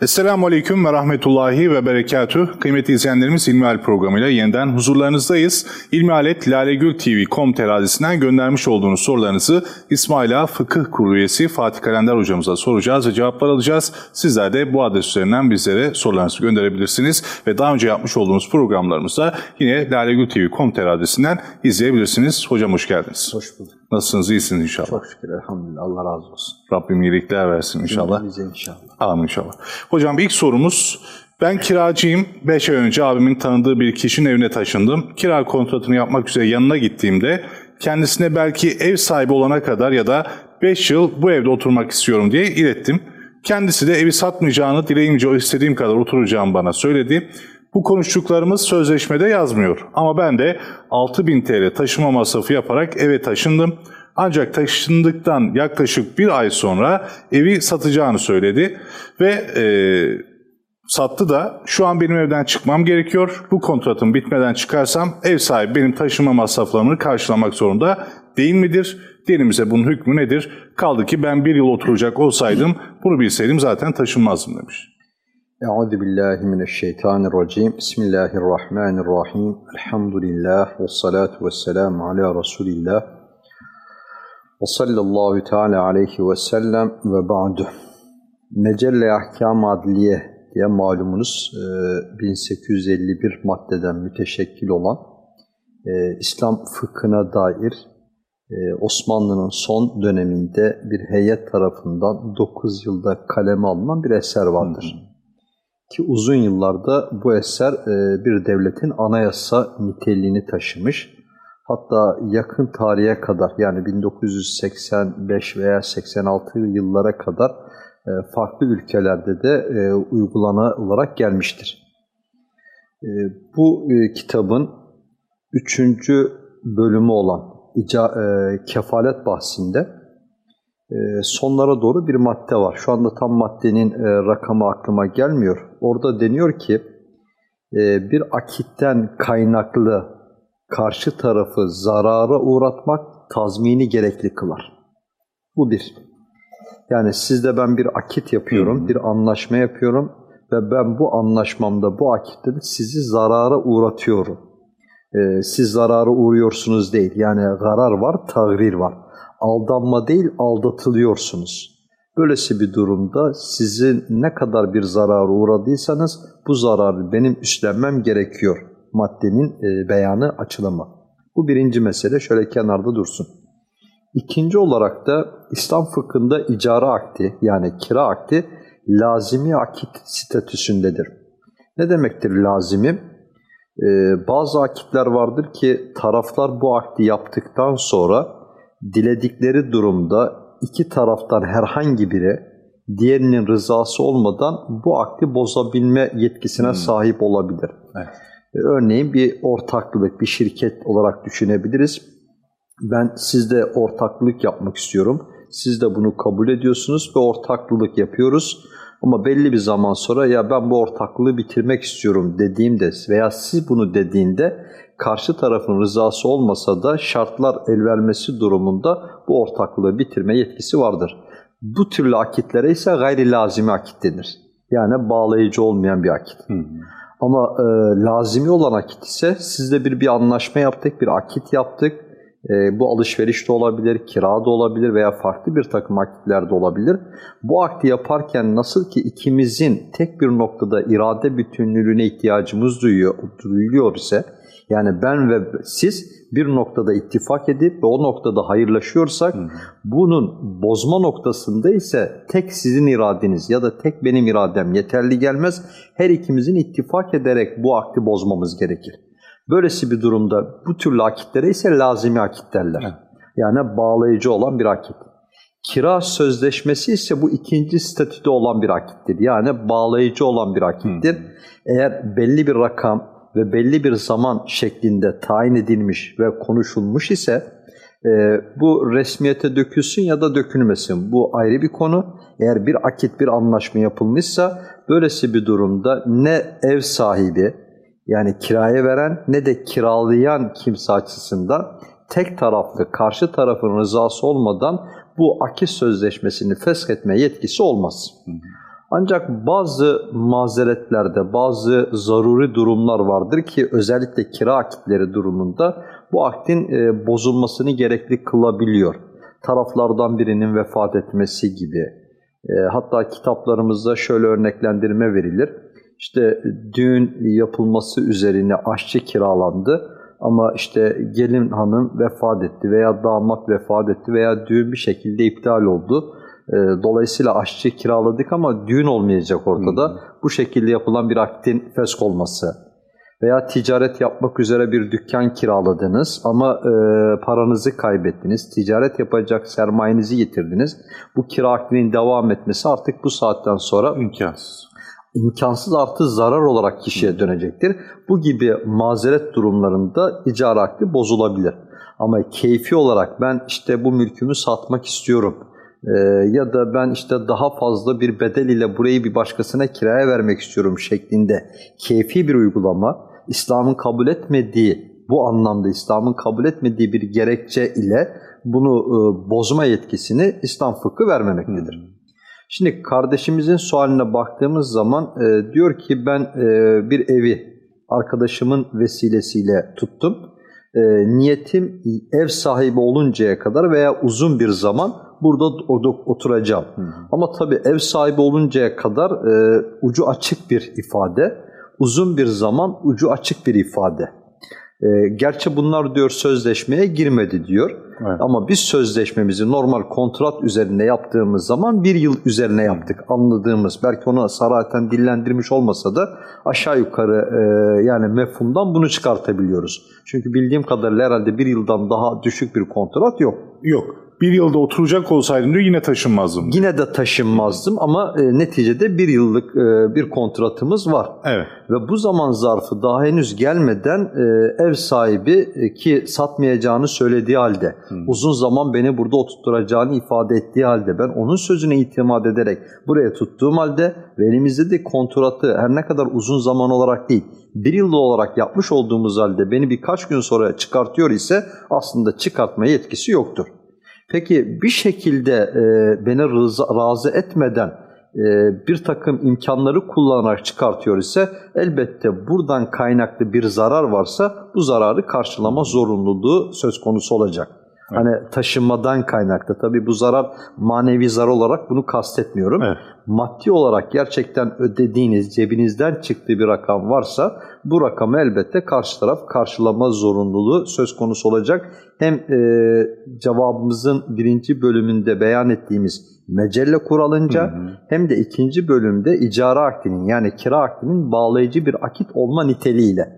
Esselamu Aleyküm ve Rahmetullahi ve Berekatüh. Kıymetli izleyenlerimiz İlmihal programıyla yeniden huzurlarınızdayız. İlmihalet lalegültv.com terazisinden göndermiş olduğunuz sorularınızı İsmaila Fıkıh Kurulu üyesi Fatih Kalender hocamıza soracağız ve cevaplar alacağız. Sizler de bu adres üzerinden bizlere sorularınızı gönderebilirsiniz ve daha önce yapmış olduğumuz programlarımızda yine lalegültv.com terazisinden izleyebilirsiniz. Hocam hoş geldiniz. Hoş bulduk. Nasılsınız? İyisiniz inşallah. Çok şükür elhamdülillah. Allah razı olsun. Rabbim iyilikler versin inşallah. Bize inşallah. Amin inşallah. Hocam ilk sorumuz, ben kiracıyım. 5 ay önce abimin tanıdığı bir kişinin evine taşındım. Kira kontratını yapmak üzere yanına gittiğimde kendisine belki ev sahibi olana kadar ya da 5 yıl bu evde oturmak istiyorum diye ilettim. Kendisi de evi satmayacağını dileyince o istediğim kadar oturacağım bana söyledi. Bu konuştuklarımız sözleşmede yazmıyor. Ama ben de 6000 TL taşıma masrafı yaparak eve taşındım. Ancak taşındıktan yaklaşık bir ay sonra evi satacağını söyledi ve e, sattı da şu an benim evden çıkmam gerekiyor. Bu kontratım bitmeden çıkarsam ev sahibi benim taşıma masraflarımı karşılamak zorunda değil midir? Dinimize bunun hükmü nedir? Kaldı ki ben bir yıl oturacak olsaydım bunu bilseydim zaten taşınmazdım demiş. Euzu billahi mineşşeytanirracim. Bismillahirrahmanirrahim. Elhamdülillah ve salatu vesselam ala Resulillah. Ve sallallahu teala aleyhi ve sellem ve ba'du. Mecelle Ahkam Adliye diye malumunuz e, 1851 maddeden müteşekkil olan e, İslam fıkhına dair e, Osmanlı'nın son döneminde bir heyet tarafından 9 yılda kaleme alınan bir eser vardır. Ki uzun yıllarda bu eser e, bir devletin anayasa niteliğini taşımış. Hatta yakın tarihe kadar yani 1985 veya 86 yıllara kadar e, farklı ülkelerde de e, uygulanılarak gelmiştir. E, bu kitabın üçüncü bölümü olan ica, kefalet bahsinde sonlara doğru bir madde var. Şu anda tam maddenin e, rakamı aklıma gelmiyor. Orada deniyor ki e, bir akitten kaynaklı karşı tarafı zarara uğratmak tazmini gerekli kılar. Bu bir. Yani sizde ben bir akit yapıyorum, bir anlaşma yapıyorum ve ben bu anlaşmamda, bu akitte de sizi zarara uğratıyorum. Ee, siz zarara uğruyorsunuz değil. Yani zarar var, tagrir var. Aldanma değil, aldatılıyorsunuz. Böylesi bir durumda sizin ne kadar bir zarara uğradıysanız bu zararı benim üstlenmem gerekiyor maddenin e, beyanı açılımı. Bu birinci mesele şöyle kenarda dursun. İkinci olarak da İslam fıkhında icara akti yani kira akti lazimi akit statüsündedir. Ne demektir lazimi? Ee, bazı akitler vardır ki taraflar bu akdi yaptıktan sonra diledikleri durumda iki taraftan herhangi biri diğerinin rızası olmadan bu akdi bozabilme yetkisine hmm. sahip olabilir. Evet. Örneğin bir ortaklık, bir şirket olarak düşünebiliriz. Ben sizde ortaklık yapmak istiyorum. Siz de bunu kabul ediyorsunuz ve ortaklık yapıyoruz. Ama belli bir zaman sonra ya ben bu ortaklığı bitirmek istiyorum dediğimde veya siz bunu dediğinde karşı tarafın rızası olmasa da şartlar el vermesi durumunda bu ortaklığı bitirme yetkisi vardır. Bu türlü akitlere ise gayri lazimi akit denir. Yani bağlayıcı olmayan bir akit. Hı hı. Ama e, lazimi olan akit ise sizle bir bir anlaşma yaptık, bir akit yaptık. E, bu alışveriş de olabilir, kira da olabilir veya farklı bir takım akitler de olabilir. Bu akti yaparken nasıl ki ikimizin tek bir noktada irade bütünlüğüne ihtiyacımız duyuyor, duyuluyor ise yani ben ve siz bir noktada ittifak edip ve o noktada hayırlaşıyorsak hı bunun bozma noktasında ise tek sizin iradeniz ya da tek benim iradem yeterli gelmez. Her ikimizin ittifak ederek bu akti bozmamız gerekir. Böylesi bir durumda bu türlü akitlere ise lazimi akit derler. Hı. Yani bağlayıcı olan bir akit. Kira sözleşmesi ise bu ikinci statüde olan bir akittir. Yani bağlayıcı olan bir akittir. Hı. Eğer belli bir rakam, ve belli bir zaman şeklinde tayin edilmiş ve konuşulmuş ise e, bu resmiyete dökülsün ya da dökülmesin. Bu ayrı bir konu. Eğer bir akit, bir anlaşma yapılmışsa böylesi bir durumda ne ev sahibi yani kiraya veren ne de kiralayan kimse açısından tek taraflı karşı tarafın rızası olmadan bu akit sözleşmesini feshetme yetkisi olmaz. Ancak bazı mazeretlerde, bazı zaruri durumlar vardır ki özellikle kira akitleri durumunda bu akdin e, bozulmasını gerekli kılabiliyor. Taraflardan birinin vefat etmesi gibi. E, hatta kitaplarımızda şöyle örneklendirme verilir. İşte düğün yapılması üzerine aşçı kiralandı ama işte gelin hanım vefat etti veya damat vefat etti veya düğün bir şekilde iptal oldu. E, dolayısıyla aşçı kiraladık ama düğün olmayacak ortada. Bu şekilde yapılan bir aktin fesk olması veya ticaret yapmak üzere bir dükkan kiraladınız ama e, paranızı kaybettiniz, ticaret yapacak sermayenizi yitirdiniz. Bu kira akdinin devam etmesi artık bu saatten sonra İmkansız. imkansız artı zarar olarak kişiye dönecektir. Bu gibi mazeret durumlarında icra akdi bozulabilir. Ama keyfi olarak ben işte bu mülkümü satmak istiyorum e, ya da ben işte daha fazla bir bedel ile burayı bir başkasına kiraya vermek istiyorum şeklinde keyfi bir uygulama İslam'ın kabul etmediği bu anlamda İslam'ın kabul etmediği bir gerekçe ile bunu e, bozma yetkisini İslam fıkhı vermemektedir. Şimdi kardeşimizin sualine baktığımız zaman e, diyor ki ben e, bir evi arkadaşımın vesilesiyle tuttum. E, niyetim ev sahibi oluncaya kadar veya uzun bir zaman burada oturacağım. Ama tabii ev sahibi oluncaya kadar e, ucu açık bir ifade, uzun bir zaman ucu açık bir ifade. E, gerçi bunlar diyor sözleşmeye girmedi diyor. Evet. Ama biz sözleşmemizi normal kontrat üzerine yaptığımız zaman bir yıl üzerine yaptık. Anladığımız, belki onu saraten dillendirmiş olmasa da aşağı yukarı e, yani mefhumdan bunu çıkartabiliyoruz. Çünkü bildiğim kadarıyla herhalde bir yıldan daha düşük bir kontrat yok. Yok. Bir yılda oturacak olsaydım diyor yine taşınmazdım. Yine de taşınmazdım ama e, neticede bir yıllık e, bir kontratımız var. Evet. Ve bu zaman zarfı daha henüz gelmeden e, ev sahibi e, ki satmayacağını söylediği halde, uzun zaman beni burada oturtturacağını ifade ettiği halde ben onun sözüne itimat ederek buraya tuttuğum halde ve elimizde de kontratı her ne kadar uzun zaman olarak değil, bir yılda olarak yapmış olduğumuz halde beni birkaç gün sonra çıkartıyor ise aslında çıkartma yetkisi yoktur. Peki bir şekilde e, beni rıza, razı etmeden e, bir takım imkanları kullanarak çıkartıyor ise elbette buradan kaynaklı bir zarar varsa bu zararı karşılama zorunluluğu söz konusu olacak. Hani taşınmadan kaynaklı. Tabii bu zarar manevi zarar olarak bunu kastetmiyorum. Evet. Maddi olarak gerçekten ödediğiniz, cebinizden çıktığı bir rakam varsa bu rakamı elbette karşı taraf karşılama zorunluluğu söz konusu olacak. Hem e, cevabımızın birinci bölümünde beyan ettiğimiz mecelle kuralınca hem de ikinci bölümde icara akdinin yani kira akdinin bağlayıcı bir akit olma niteliğiyle.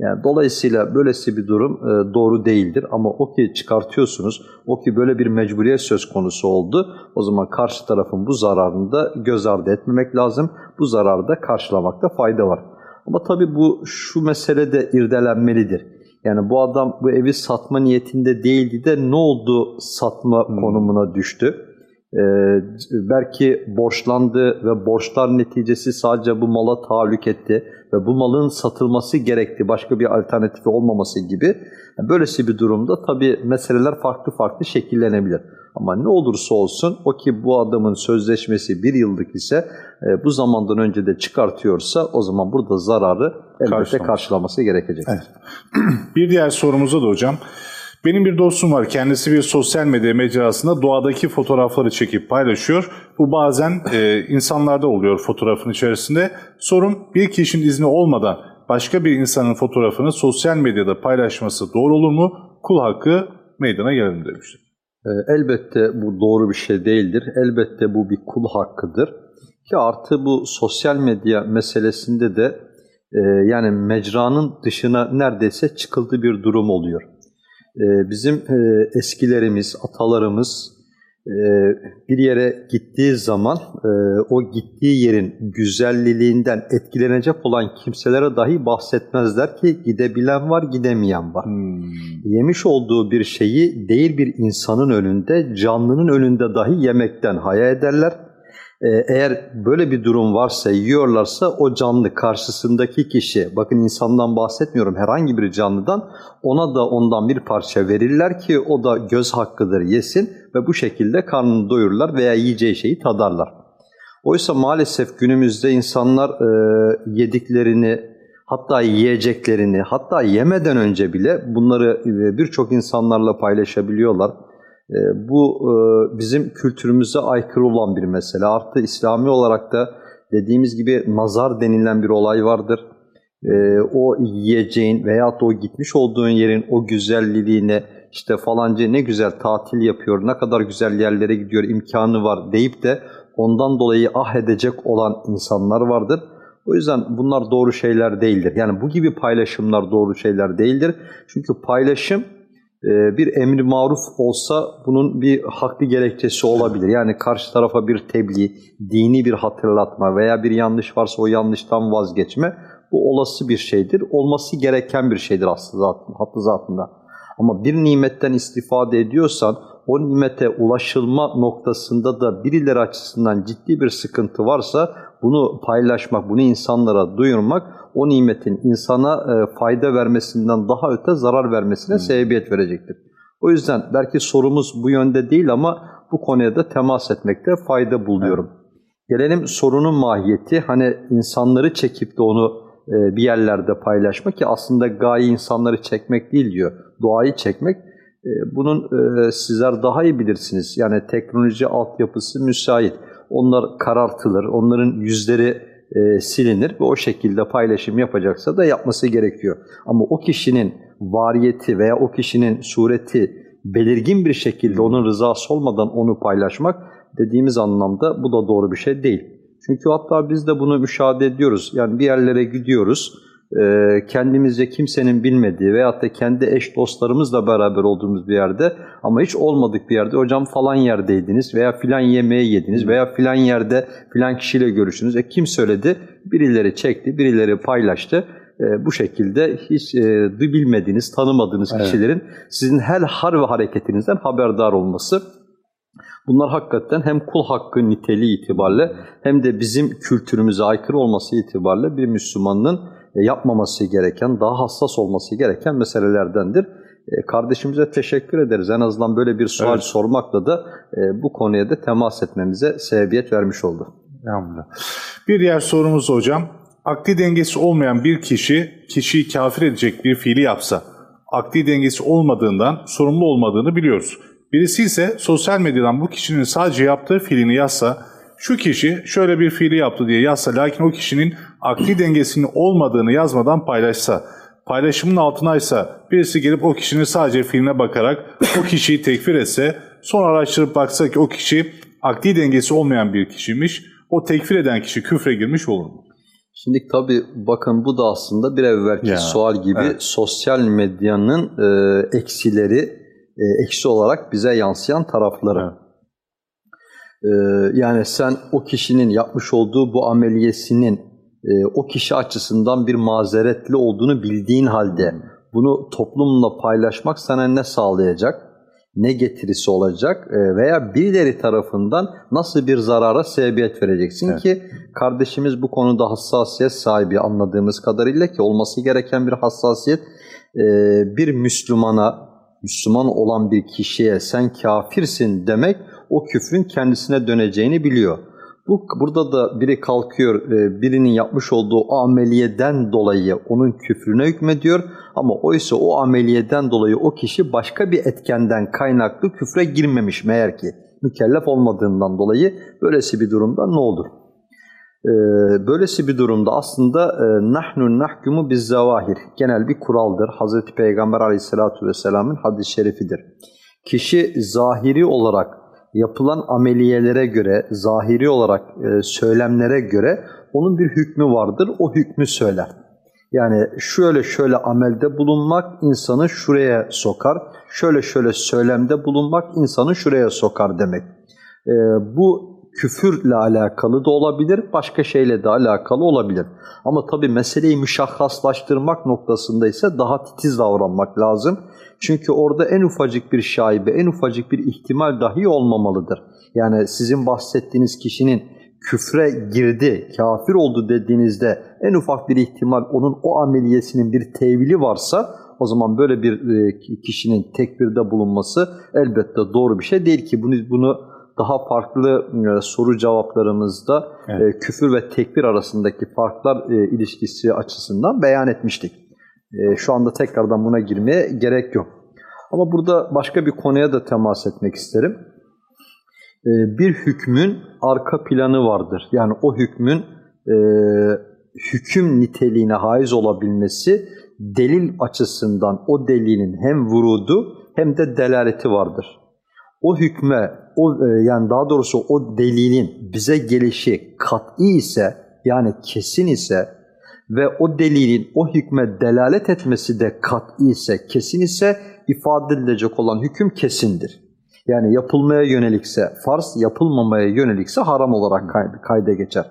Yani dolayısıyla böylesi bir durum e, doğru değildir ama o ki çıkartıyorsunuz, o ki böyle bir mecburiyet söz konusu oldu, o zaman karşı tarafın bu zararını da göz ardı etmemek lazım. Bu zararı da karşılamakta fayda var. Ama tabii bu şu mesele de irdelenmelidir. Yani bu adam bu evi satma niyetinde değildi de ne oldu satma konumuna düştü? Ee, belki borçlandı ve borçlar neticesi sadece bu mala tahallük etti ve bu malın satılması gerekti, başka bir alternatifi olmaması gibi. Yani böylesi bir durumda tabii meseleler farklı farklı şekillenebilir. Ama ne olursa olsun o ki bu adamın sözleşmesi bir yıllık ise e, bu zamandan önce de çıkartıyorsa o zaman burada zararı elbette Karşılaması. karşılaması gerekecek. Bir diğer sorumuza da hocam. Benim bir dostum var. Kendisi bir sosyal medya mecrasında doğadaki fotoğrafları çekip paylaşıyor. Bu bazen e, insanlarda oluyor fotoğrafın içerisinde. Sorun bir kişinin izni olmadan başka bir insanın fotoğrafını sosyal medyada paylaşması doğru olur mu? Kul hakkı meydana gelir mi demiştir. E, Elbette bu doğru bir şey değildir. Elbette bu bir kul hakkıdır. Ki artı bu sosyal medya meselesinde de e, yani mecranın dışına neredeyse çıkıldığı bir durum oluyor. E, bizim e, eskilerimiz, atalarımız e, bir yere gittiği zaman e, o gittiği yerin güzelliğinden etkilenecek olan kimselere dahi bahsetmezler ki gidebilen var, gidemeyen var yemiş olduğu bir şeyi değil bir insanın önünde, canlının önünde dahi yemekten haya ederler. Ee, Eğer böyle bir durum varsa, yiyorlarsa o canlı karşısındaki kişi, bakın insandan bahsetmiyorum herhangi bir canlıdan, ona da ondan bir parça verirler ki o da göz hakkıdır yesin ve bu şekilde karnını doyururlar veya yiyeceği şeyi tadarlar. Oysa maalesef günümüzde insanlar e, yediklerini, hatta yiyeceklerini, hatta yemeden önce bile bunları e, birçok insanlarla paylaşabiliyorlar. E, bu e, bizim kültürümüze aykırı olan bir mesele. Artı İslami olarak da dediğimiz gibi nazar denilen bir olay vardır. E, o yiyeceğin veyahut da o gitmiş olduğun yerin o güzelliğine işte falancı ne güzel tatil yapıyor, ne kadar güzel yerlere gidiyor, imkanı var deyip de ondan dolayı ah edecek olan insanlar vardır. O yüzden bunlar doğru şeyler değildir. Yani bu gibi paylaşımlar doğru şeyler değildir. Çünkü paylaşım bir emri maruf olsa bunun bir haklı gerekçesi olabilir. Yani karşı tarafa bir tebliğ, dini bir hatırlatma veya bir yanlış varsa o yanlıştan vazgeçme bu olası bir şeydir. Olması gereken bir şeydir aslında hattı zatında. Ama bir nimetten istifade ediyorsan o nimete ulaşılma noktasında da birileri açısından ciddi bir sıkıntı varsa bunu paylaşmak, bunu insanlara duyurmak o nimetin insana e, fayda vermesinden daha öte zarar vermesine hmm. sebebiyet verecektir. O yüzden belki sorumuz bu yönde değil ama bu konuya da temas etmekte fayda buluyorum. Evet. Gelelim sorunun mahiyeti. Hani insanları çekip de onu e, bir yerlerde paylaşmak ki aslında gaye insanları çekmek değil diyor. Doğayı çekmek. E, bunun e, sizler daha iyi bilirsiniz. Yani teknoloji altyapısı müsait. Onlar karartılır, onların yüzleri silinir ve o şekilde paylaşım yapacaksa da yapması gerekiyor. Ama o kişinin variyeti veya o kişinin sureti belirgin bir şekilde onun rızası olmadan onu paylaşmak dediğimiz anlamda bu da doğru bir şey değil. Çünkü hatta biz de bunu müşahede ediyoruz. Yani bir yerlere gidiyoruz, e, kendimizce kimsenin bilmediği veyahut da kendi eş dostlarımızla beraber olduğumuz bir yerde ama hiç olmadık bir yerde hocam falan yerdeydiniz veya filan yemeği yediniz veya filan yerde filan kişiyle görüştünüz. E kim söyledi? Birileri çekti, birileri paylaştı. E, bu şekilde hiç e, bilmediğiniz, tanımadığınız evet. kişilerin sizin her har ve hareketinizden haberdar olması Bunlar hakikaten hem kul hakkı niteliği itibariyle hem de bizim kültürümüze aykırı olması itibariyle bir Müslümanın yapmaması gereken, daha hassas olması gereken meselelerdendir. E, kardeşimize teşekkür ederiz. En azından böyle bir sual evet. sormakla da e, bu konuya da temas etmemize sebebiyet vermiş oldu. Elhamdülillah. Bir diğer sorumuz hocam. Akli dengesi olmayan bir kişi, kişiyi kafir edecek bir fiili yapsa, akli dengesi olmadığından sorumlu olmadığını biliyoruz. Birisi ise sosyal medyadan bu kişinin sadece yaptığı fiilini yazsa, şu kişi şöyle bir fiili yaptı diye yazsa lakin o kişinin akli dengesinin olmadığını yazmadan paylaşsa, paylaşımın altına ise birisi gelip o kişinin sadece fiiline bakarak o kişiyi tekfir etse, sonra araştırıp baksa ki o kişi akli dengesi olmayan bir kişiymiş, o tekfir eden kişi küfre girmiş olur mu? Şimdi tabi bakın bu da aslında bir evvelki ya, sual gibi evet. sosyal medyanın e, eksileri e, eksi olarak bize yansıyan tarafları. E, yani sen o kişinin yapmış olduğu bu ameliyesinin e, o kişi açısından bir mazeretli olduğunu bildiğin halde bunu toplumla paylaşmak sana ne sağlayacak? ne getirisi olacak e, veya birileri tarafından nasıl bir zarara sebebiyet vereceksin evet. ki kardeşimiz bu konuda hassasiyet sahibi anladığımız kadarıyla ki olması gereken bir hassasiyet e, bir Müslümana Müslüman olan bir kişiye sen kafirsin demek o küfrün kendisine döneceğini biliyor. Bu burada da biri kalkıyor e, birinin yapmış olduğu ameliyeden dolayı onun küfrüne hükmediyor ama oysa o ameliyeden dolayı o kişi başka bir etkenden kaynaklı küfre girmemiş meğer ki mükellef olmadığından dolayı böylesi bir durumda ne olur? Ee, böylesi bir durumda aslında e, nahnu nahkumu biz zavahir genel bir kuraldır. Hazreti Peygamber aleyhissalatu vesselamın hadis-i şerifidir. Kişi zahiri olarak yapılan ameliyelere göre, zahiri olarak e, söylemlere göre onun bir hükmü vardır. O hükmü söyler. Yani şöyle şöyle amelde bulunmak insanı şuraya sokar, şöyle şöyle söylemde bulunmak insanı şuraya sokar demek. E, bu küfürle alakalı da olabilir, başka şeyle de alakalı olabilir. Ama tabi meseleyi müşahhaslaştırmak noktasında ise daha titiz davranmak lazım. Çünkü orada en ufacık bir şaibe, en ufacık bir ihtimal dahi olmamalıdır. Yani sizin bahsettiğiniz kişinin küfre girdi, kafir oldu dediğinizde en ufak bir ihtimal onun o ameliyesinin bir tevili varsa o zaman böyle bir e, kişinin tekbirde bulunması elbette doğru bir şey değil ki bunu, bunu daha farklı e, soru cevaplarımızda Evet. e, küfür ve tekbir arasındaki farklar ilişkisi açısından beyan etmiştik. E, şu anda tekrardan buna girmeye gerek yok. Ama burada başka bir konuya da temas etmek isterim. E, bir hükmün arka planı vardır. Yani o hükmün e, hüküm niteliğine haiz olabilmesi delil açısından o delilin hem vurudu hem de delaleti vardır. O hükme, o e, yani daha doğrusu o delilin bize gelişi kat'i ise yani kesin ise ve o delilin o hükme delalet etmesi de kat'i ise, kesin ise ifade edilecek olan hüküm kesindir. Yani yapılmaya yönelikse farz, yapılmamaya yönelikse haram olarak kay- kayda geçer.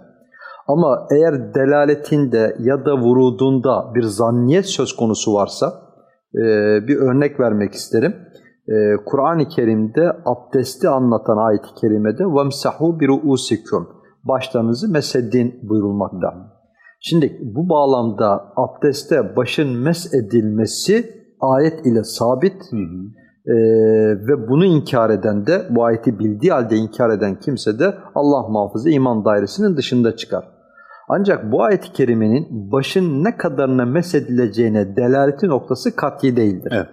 Ama eğer delaletinde ya da vurudunda bir zanniyet söz konusu varsa e, bir örnek vermek isterim. E, Kur'an-ı Kerim'de abdesti anlatan ayet-i kerimede وَمْسَحُوا بِرُؤُسِكُمْ Başlarınızı mesedin buyurulmakta. Şimdi bu bağlamda abdeste başın mes edilmesi ayet ile sabit Hı hı. ee, ve bunu inkar eden de, bu ayeti bildiği halde inkar eden kimse de Allah muhafızı iman dairesinin dışında çıkar. Ancak bu ayet-i kerimenin başın ne kadarına mesedileceğine delaleti noktası kat'i değildir. Evet.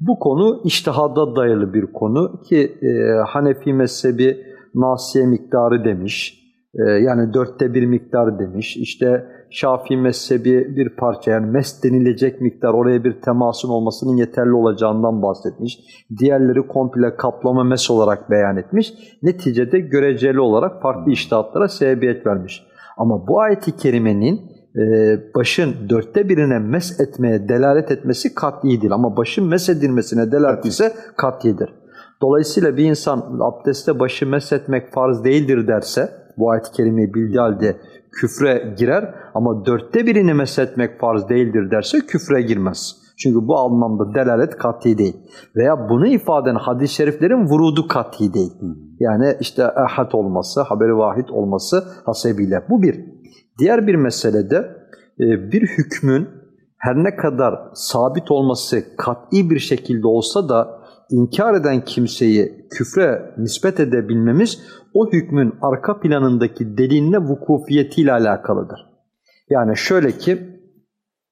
Bu konu iştihada dayalı bir konu ki e, Hanefi mezhebi nasiye miktarı demiş. E, yani dörtte bir miktar demiş. İşte Şafii mezhebi bir parça yani mes denilecek miktar oraya bir temasın olmasının yeterli olacağından bahsetmiş. Diğerleri komple kaplama mes olarak beyan etmiş. Neticede göreceli olarak farklı iştahatlara sebebiyet vermiş. Ama bu ayeti kerimenin e, başın dörtte birine mes etmeye delalet etmesi kat'idir. Ama başın mes edilmesine delalet ise kat'idir. Dolayısıyla bir insan abdeste başı mes etmek farz değildir derse, bu ayet-i kerimeyi bildiği halde küfre girer ama dörtte birini mes etmek farz değildir derse küfre girmez. Çünkü bu anlamda delalet kat'i değil. Veya bunu ifade eden hadis-i şeriflerin vurudu kat'i değil. Yani işte ahad olması, haberi vahid olması hasebiyle. Bu bir. Diğer bir meselede e, bir hükmün her ne kadar sabit olması kat'i bir şekilde olsa da inkar eden kimseyi küfre nispet edebilmemiz o hükmün arka planındaki deliline vukufiyetiyle alakalıdır. Yani şöyle ki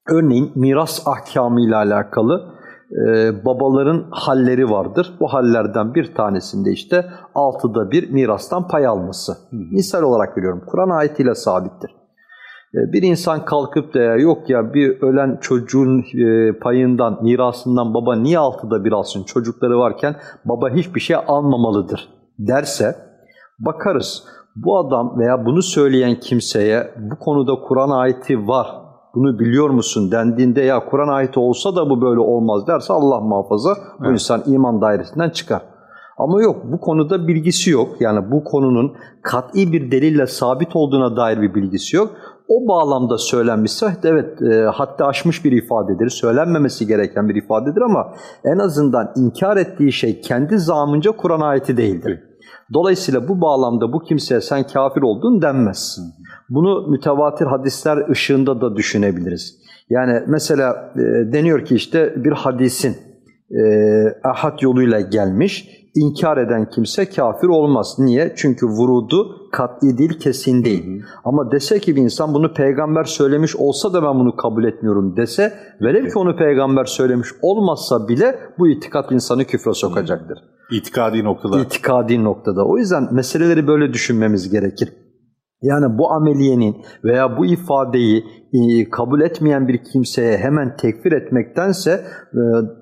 örneğin miras ahkamı ile alakalı e, babaların halleri vardır. Bu hallerden bir tanesinde işte altıda bir mirastan pay alması. Misal olarak veriyorum. Kur'an ayetiyle sabittir. E, Bir insan kalkıp da ya yok ya bir ölen çocuğun e, payından, mirasından baba niye altıda bir alsın çocukları varken baba hiçbir şey almamalıdır derse bakarız bu adam veya bunu söyleyen kimseye bu konuda Kur'an ayeti var bunu biliyor musun dendiğinde ya Kur'an ayeti olsa da bu böyle olmaz derse Allah muhafaza bu Evet. insan iman dairesinden çıkar. Ama yok bu konuda bilgisi yok. Yani bu konunun kat'i bir delille sabit olduğuna dair bir bilgisi yok. O bağlamda söylenmişse evet e, hatta aşmış bir ifadedir. Söylenmemesi gereken bir ifadedir ama en azından inkar ettiği şey kendi zamınca Kur'an ayeti değildir. Dolayısıyla bu bağlamda bu kimseye sen kafir oldun denmez. Bunu mütevatir hadisler ışığında da düşünebiliriz. Yani mesela e, deniyor ki işte bir hadisin e, ahad yoluyla gelmiş, inkar eden kimse kafir olmaz. Niye? Çünkü vurudu kat'i değil, kesin değil. Ama dese ki bir insan bunu peygamber söylemiş olsa da ben bunu kabul etmiyorum dese, velev ki onu peygamber söylemiş olmazsa bile bu itikat insanı küfre sokacaktır. İtikadi noktalar. İtikadi noktada. O yüzden meseleleri böyle düşünmemiz gerekir. Yani bu ameliyenin veya bu ifadeyi e, kabul etmeyen bir kimseye hemen tekfir etmektense e,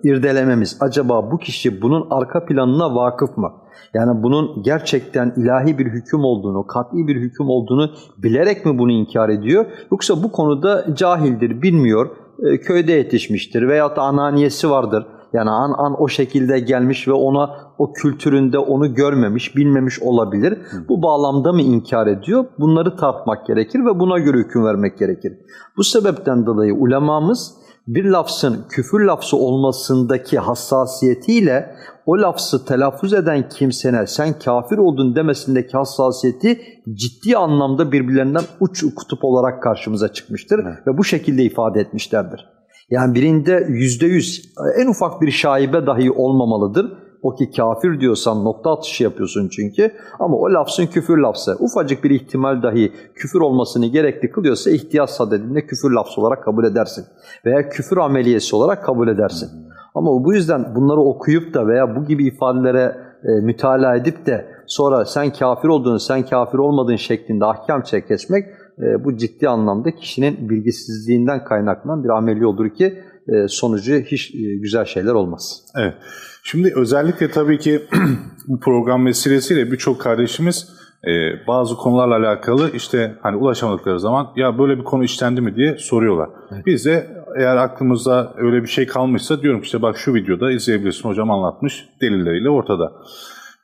irdelememiz. Acaba bu kişi bunun arka planına vakıf mı? Yani bunun gerçekten ilahi bir hüküm olduğunu, kat'i bir hüküm olduğunu bilerek mi bunu inkar ediyor? Yoksa bu konuda cahildir, bilmiyor, e, köyde yetişmiştir veyahut da ananiyesi vardır. Yani an an o şekilde gelmiş ve ona o kültüründe onu görmemiş, bilmemiş olabilir. Bu bağlamda mı inkar ediyor? Bunları tartmak gerekir ve buna göre hüküm vermek gerekir. Bu sebepten dolayı ulemamız bir lafzın küfür lafzı olmasındaki hassasiyetiyle o lafzı telaffuz eden kimsene sen kafir oldun demesindeki hassasiyeti ciddi anlamda birbirlerinden uç kutup olarak karşımıza çıkmıştır ve bu şekilde ifade etmişlerdir. Yani birinde yüzde yüz en ufak bir şaibe dahi olmamalıdır. O ki kafir diyorsan nokta atışı yapıyorsun çünkü. Ama o lafzın küfür lafzı. Ufacık bir ihtimal dahi küfür olmasını gerekli kılıyorsa ihtiyaç sadedinde küfür lafzı olarak kabul edersin. Veya küfür ameliyesi olarak kabul edersin. Ama bu yüzden bunları okuyup da veya bu gibi ifadelere e, mütalaa edip de sonra sen kafir olduğunu, sen kafir olmadığın şeklinde ahkam kesmek e, bu ciddi anlamda kişinin bilgisizliğinden kaynaklanan bir ameli olur ki e, sonucu hiç e, güzel şeyler olmaz. Evet. Şimdi özellikle tabii ki bu program vesilesiyle birçok kardeşimiz e, bazı konularla alakalı işte hani ulaşamadıkları zaman ya böyle bir konu işlendi mi diye soruyorlar. Biz de eğer aklımızda öyle bir şey kalmışsa diyorum ki işte bak şu videoda izleyebilirsin hocam anlatmış delilleriyle ortada.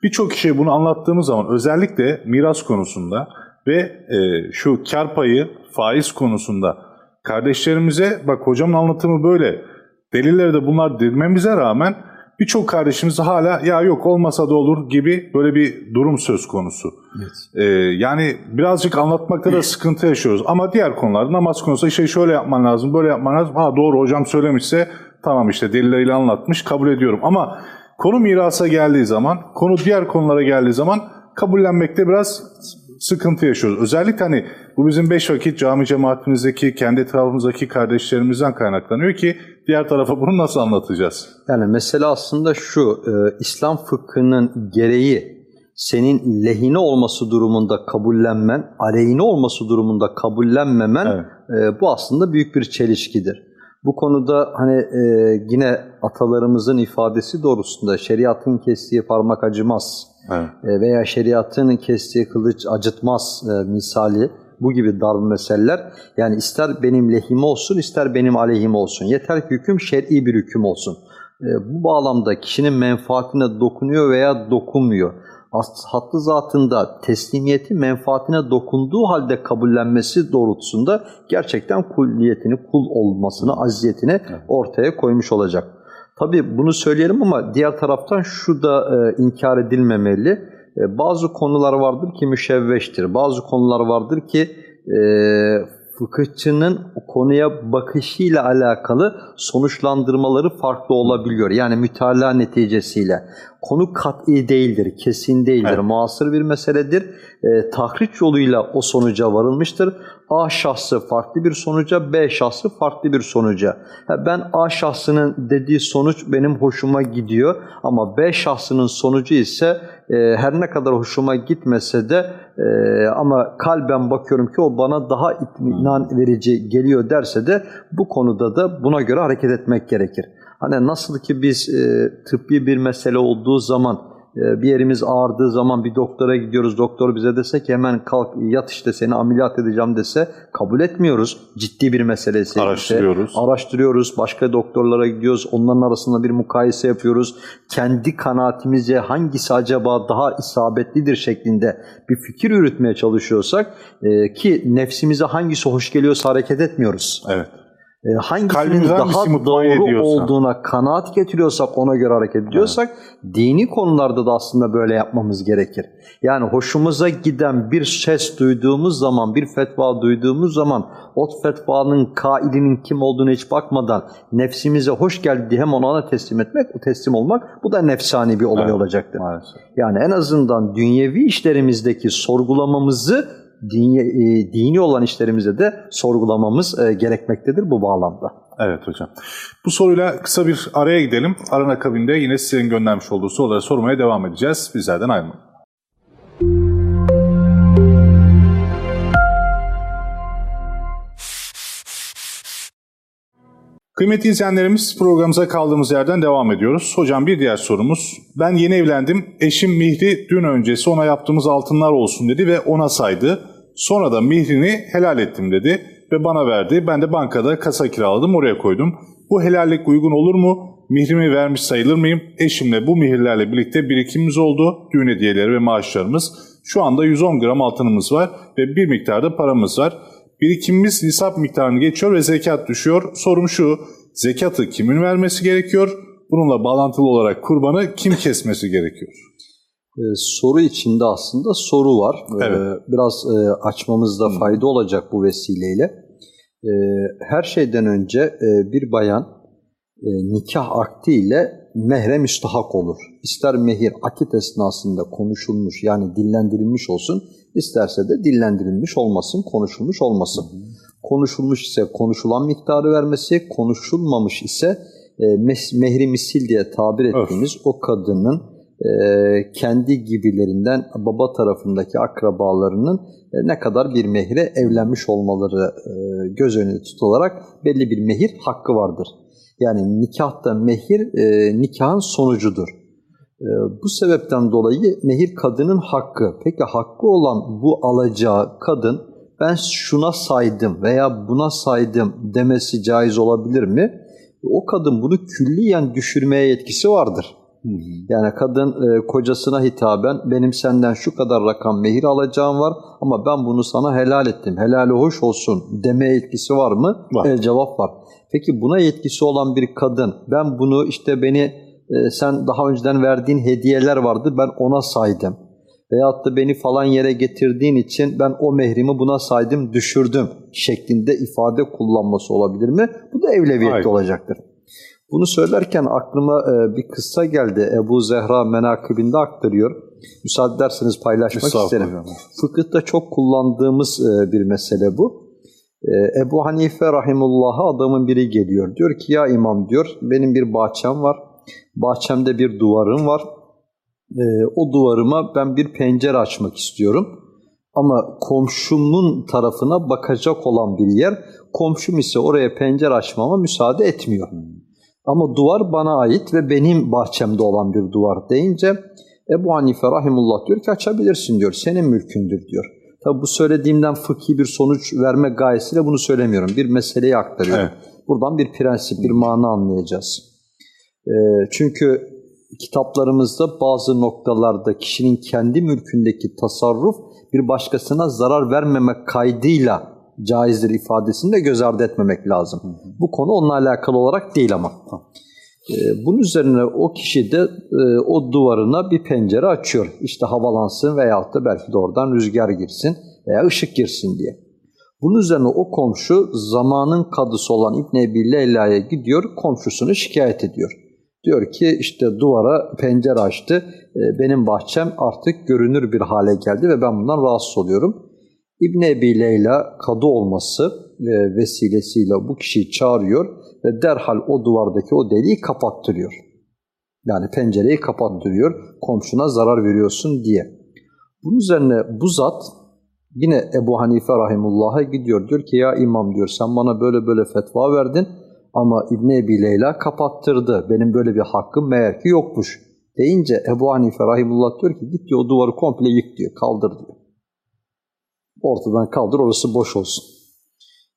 Birçok kişiye bunu anlattığımız zaman özellikle miras konusunda ve e, şu kar payı faiz konusunda kardeşlerimize bak hocamın anlatımı böyle delilleri de bunlar dememize rağmen birçok kardeşimiz hala ya yok olmasa da olur gibi böyle bir durum söz konusu. Ee, yani birazcık anlatmakta da sıkıntı yaşıyoruz. Ama diğer konularda namaz konusunda işte şöyle yapman lazım, böyle yapman lazım. Ha doğru hocam söylemişse tamam işte delilleriyle anlatmış kabul ediyorum. Ama konu mirasa geldiği zaman, konu diğer konulara geldiği zaman kabullenmekte biraz sıkıntı yaşıyoruz. Özellikle hani bu bizim beş vakit cami cemaatimizdeki, kendi etrafımızdaki kardeşlerimizden kaynaklanıyor ki diğer tarafa bunu nasıl anlatacağız? Yani mesele aslında şu, e, İslam fıkhının gereği senin lehine olması durumunda kabullenmen, aleyhine olması durumunda kabullenmemen Evet. e, bu aslında büyük bir çelişkidir. Bu konuda hani e, yine atalarımızın ifadesi doğrusunda şeriatın kestiği parmak acımaz Evet. e, veya şeriatın kestiği kılıç acıtmaz e, misali bu gibi darb meseleler yani ister benim lehime olsun ister benim aleyhime olsun yeter ki hüküm şer'i bir hüküm olsun. E, bu bağlamda kişinin menfaatine dokunuyor veya dokunmuyor. Hattı zatında teslimiyeti menfaatine dokunduğu halde kabullenmesi doğrultusunda gerçekten kulliyetini, kul olmasını, aziyetini ortaya koymuş olacak. Tabii bunu söyleyelim ama diğer taraftan şu da e, inkar edilmemeli. E, bazı konular vardır ki müşevveştir. Bazı konular vardır ki e, fıkıhçının konuya bakışıyla alakalı sonuçlandırmaları farklı olabiliyor. Yani mütalaa neticesiyle. Konu kat'i değildir, kesin değildir, Evet. muasır bir meseledir. E, tahriç yoluyla o sonuca varılmıştır. A şahsı farklı bir sonuca, B şahsı farklı bir sonuca. Ha, ben A şahsının dediği sonuç benim hoşuma gidiyor ama B şahsının sonucu ise e, her ne kadar hoşuma gitmese de e, ama kalben bakıyorum ki o bana daha itminan verici geliyor derse de bu konuda da buna göre hareket etmek gerekir. Hani nasıl ki biz e, tıbbi bir mesele olduğu zaman e, bir yerimiz ağrıdığı zaman bir doktora gidiyoruz. Doktor bize dese ki hemen kalk yat işte seni ameliyat edeceğim dese kabul etmiyoruz. Ciddi bir meselesi. Araştırıyoruz. Araştırıyoruz. Başka doktorlara gidiyoruz. Onların arasında bir mukayese yapıyoruz. Kendi kanaatimizce hangisi acaba daha isabetlidir şeklinde bir fikir yürütmeye çalışıyorsak e, ki nefsimize hangisi hoş geliyorsa hareket etmiyoruz. Evet. E, hangisinin daha doğru ediyorsa. olduğuna kanaat getiriyorsak ona göre hareket ediyorsak dini konularda da aslında böyle yapmamız gerekir. Yani hoşumuza giden bir ses duyduğumuz zaman, bir fetva duyduğumuz zaman o fetvanın kailinin kim olduğunu hiç bakmadan nefsimize hoş geldi hem ona teslim etmek, o teslim olmak bu da nefsani bir olay Evet. olacaktır. Maalesef. Yani en azından dünyevi işlerimizdeki sorgulamamızı dini, e, dini olan işlerimize de sorgulamamız e, gerekmektedir bu bağlamda. Evet hocam. Bu soruyla kısa bir araya gidelim. Aran akabinde yine sizin göndermiş olduğu soruları sormaya devam edeceğiz. Bizlerden ayrılmayın. Kıymetli izleyenlerimiz programımıza kaldığımız yerden devam ediyoruz. Hocam bir diğer sorumuz. Ben yeni evlendim. Eşim Mihri dün öncesi ona yaptığımız altınlar olsun dedi ve ona saydı. Sonra da Mihrini helal ettim dedi ve bana verdi. Ben de bankada kasa kiraladım oraya koydum. Bu helallik uygun olur mu? Mihrimi vermiş sayılır mıyım? Eşimle bu mihirlerle birlikte birikimimiz oldu. Düğün hediyeleri ve maaşlarımız. Şu anda 110 gram altınımız var ve bir miktarda paramız var. Birikimimiz nisap miktarını geçiyor ve zekat düşüyor. Sorum şu, zekatı kimin vermesi gerekiyor? Bununla bağlantılı olarak kurbanı kim kesmesi gerekiyor? Ee, soru içinde aslında soru var. Ee, Evet. Biraz e, açmamızda fayda olacak bu vesileyle. Ee, her şeyden önce e, bir bayan e, nikah akdiyle mehre müstahak olur. İster mehir akit esnasında konuşulmuş yani dillendirilmiş olsun, isterse de dillendirilmiş olmasın, konuşulmuş olmasın. Konuşulmuş ise konuşulan miktarı vermesi, konuşulmamış ise e, mehri misil diye tabir ettiğimiz o kadının e, kendi gibilerinden baba tarafındaki akrabalarının e, ne kadar bir mehre evlenmiş olmaları e, göz önüne tutularak belli bir mehir hakkı vardır. Yani nikahta mehir e, nikahın sonucudur. E, bu sebepten dolayı mehir kadının hakkı. Peki hakkı olan bu alacağı kadın ben şuna saydım veya buna saydım demesi caiz olabilir mi? O kadın bunu külliyen düşürmeye yetkisi vardır. Yani kadın e, kocasına hitaben benim senden şu kadar rakam mehir alacağım var ama ben bunu sana helal ettim. Helali hoş olsun demeye yetkisi var mı? Var. E, cevap var. Peki buna yetkisi olan bir kadın ben bunu işte beni e, sen daha önceden verdiğin hediyeler vardı ben ona saydım. Veyahut da beni falan yere getirdiğin için ben o mehrimi buna saydım düşürdüm şeklinde ifade kullanması olabilir mi? Bu da evleviyette Hayır. olacaktır. Bunu söylerken aklıma e, bir kıssa geldi. Ebu Zehra menakibinde aktarıyor. Müsaade ederseniz paylaşmak isterim. hocam. Fıkıhta çok kullandığımız e, bir mesele bu. E, Ebu Hanife rahimullah'a adamın biri geliyor. Diyor ki ya imam diyor benim bir bahçem var. Bahçemde bir duvarım var. E, o duvarıma ben bir pencere açmak istiyorum. Ama komşumun tarafına bakacak olan bir yer. Komşum ise oraya pencere açmama müsaade etmiyor. Ama duvar bana ait ve benim bahçemde olan bir duvar deyince Ebu Hanife rahimullah diyor ki açabilirsin diyor. Senin mülkündür diyor. Tabi bu söylediğimden fıkhi bir sonuç verme gayesiyle bunu söylemiyorum. Bir meseleyi aktarıyorum. Evet. Buradan bir prensip, bir mana anlayacağız. Ee, çünkü kitaplarımızda bazı noktalarda kişinin kendi mülkündeki tasarruf bir başkasına zarar vermemek kaydıyla caizdir ifadesini de göz ardı etmemek lazım. Bu konu onunla alakalı olarak değil ama. Ee, bunun üzerine o kişi de e, o duvarına bir pencere açıyor. İşte havalansın veyahut da belki de oradan rüzgar girsin veya ışık girsin diye. Bunun üzerine o komşu zamanın kadısı olan İbn Ebi Leyla'ya gidiyor, komşusunu şikayet ediyor. Diyor ki işte duvara pencere açtı, e, benim bahçem artık görünür bir hale geldi ve ben bundan rahatsız oluyorum. İbn Ebi Leyla kadı olması e, vesilesiyle bu kişiyi çağırıyor ve derhal o duvardaki o deliği kapattırıyor. Yani pencereyi kapattırıyor, komşuna zarar veriyorsun diye. Bunun üzerine bu zat yine Ebu Hanife Rahimullah'a gidiyor. Diyor ki ya imam diyor sen bana böyle böyle fetva verdin ama İbn Ebi Leyla kapattırdı. Benim böyle bir hakkım meğer ki yokmuş. Deyince Ebu Hanife Rahimullah diyor ki git diyor o duvarı komple yık diyor, kaldır diyor. Ortadan kaldır orası boş olsun.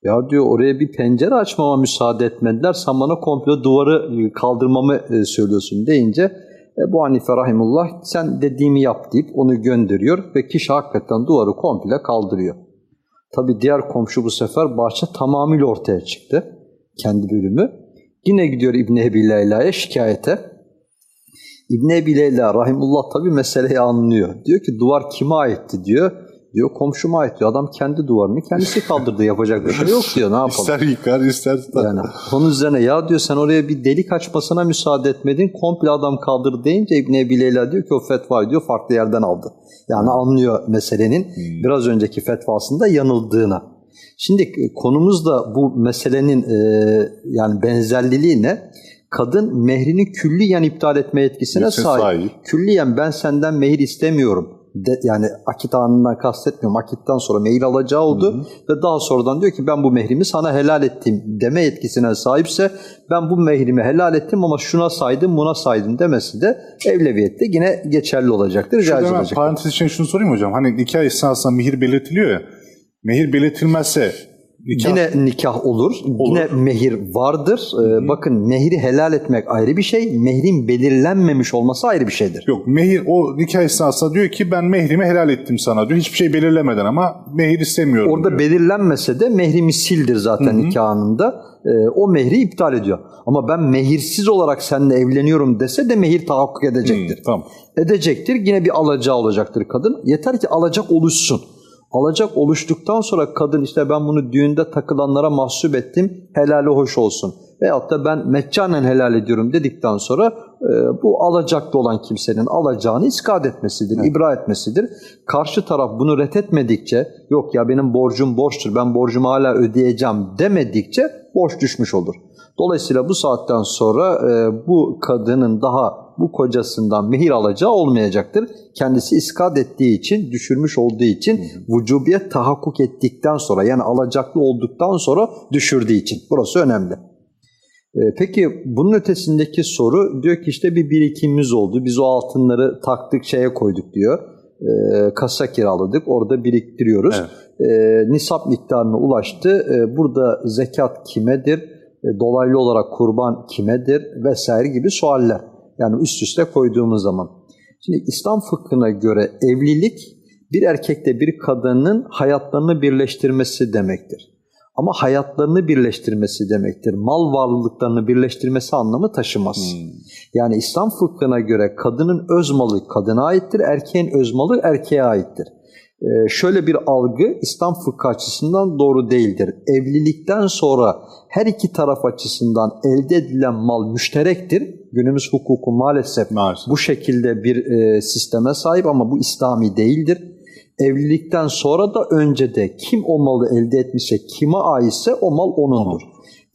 Ya diyor oraya bir pencere açmama müsaade etmediler. Sen bana komple duvarı e, kaldırmamı e, söylüyorsun deyince Ebu Hanife Rahimullah sen dediğimi yap deyip onu gönderiyor ve kişi hakikaten duvarı komple kaldırıyor. Tabi diğer komşu bu sefer bahçe tamamıyla ortaya çıktı. Kendi bölümü. Yine gidiyor İbni Ebi Leyla'ya şikayete. İbni Ebi Leyla Rahimullah tabi meseleyi anlıyor. Diyor ki duvar kime aitti diyor. Diyor komşuma ait diyor. Adam kendi duvarını kendisi kaldırdı. Yapacak bir şey yok diyor. Ne yapalım? İster yıkar ister tutar. Yani onun üzerine ya diyor sen oraya bir delik açmasına müsaade etmedin. Komple adam kaldırdı deyince İbn Ebi Leyla diyor ki o fetvayı diyor farklı yerden aldı. Yani anlıyor meselenin biraz önceki fetvasında yanıldığını. Şimdi e, konumuz da bu meselenin e, yani benzerliliği ne? Kadın mehrini külliyen iptal etme Yetkisine sahip. sahip. Külliyen ben senden mehir istemiyorum. De, yani akit anından kastetmiyorum. Akitten sonra mehir alacağı oldu ve daha sonradan diyor ki ben bu mehrimi sana helal ettim deme yetkisine sahipse ben bu mehrimi helal ettim ama şuna saydım buna saydım demesi de evleviyette yine geçerli olacaktır, hemen olacaktır. parantez için şunu sorayım hocam. Hani nikah esnasında mehir belirtiliyor ya. Mehir belirtilmezse nikah Yine nikah olur, yine mehir vardır. Ee, bakın mehri helal etmek ayrı bir şey, mehrin belirlenmemiş olması ayrı bir şeydir. yok. Mehir o nikah esnasında diyor ki ben mehrimi helal ettim sana diyor. Hiçbir şey belirlemeden ama mehir istemiyorum Orada diyor. belirlenmese de mehri misildir zaten nikahında. Ee, o mehri iptal ediyor. Ama ben mehirsiz olarak seninle evleniyorum dese de mehir tahakkuk edecektir. Hı, tamam. Edecektir. Yine bir alacağı olacaktır kadın. Yeter ki alacak oluşsun. Alacak oluştuktan sonra kadın işte ben bunu düğünde takılanlara mahsup ettim, helali hoş olsun. Veyahut da ben meccanen helal ediyorum dedikten sonra e, bu alacaklı olan kimsenin alacağını iskat etmesidir, evet. ibra etmesidir. Karşı taraf bunu rethetmedikçe, yok ya benim borcum borçtur, ben borcumu hala ödeyeceğim demedikçe borç düşmüş olur. Dolayısıyla bu saatten sonra e, bu kadının daha bu kocasından mehir alacağı olmayacaktır. Kendisi iskat ettiği için, düşürmüş olduğu için vücubiyet tahakkuk ettikten sonra yani alacaklı olduktan sonra düşürdüğü için. Burası önemli. E, peki bunun ötesindeki soru diyor ki işte bir birikimimiz oldu. Biz o altınları taktık şeye koyduk diyor. E, kasa kiraladık orada biriktiriyoruz. Evet. E, nisap miktarına ulaştı. E, burada zekat kimedir? E, dolaylı olarak kurban kimedir? Vesaire gibi sualler. Yani üst üste koyduğumuz zaman. Şimdi İslam fıkhına göre evlilik bir erkekle bir kadının hayatlarını birleştirmesi demektir. Ama hayatlarını birleştirmesi demektir. Mal varlıklarını birleştirmesi anlamı taşımaz. Hmm. Yani İslam fıkhına göre kadının öz malı kadına aittir, erkeğin öz malı erkeğe aittir. Ee, şöyle bir algı İslam fıkhı açısından doğru değildir. Evlilikten sonra her iki taraf açısından elde edilen mal müşterektir. Günümüz hukuku maalesef, maalesef. bu şekilde bir e, sisteme sahip ama bu İslami değildir. Evlilikten sonra da önce de kim o malı elde etmişse, kime aitse o mal onundur.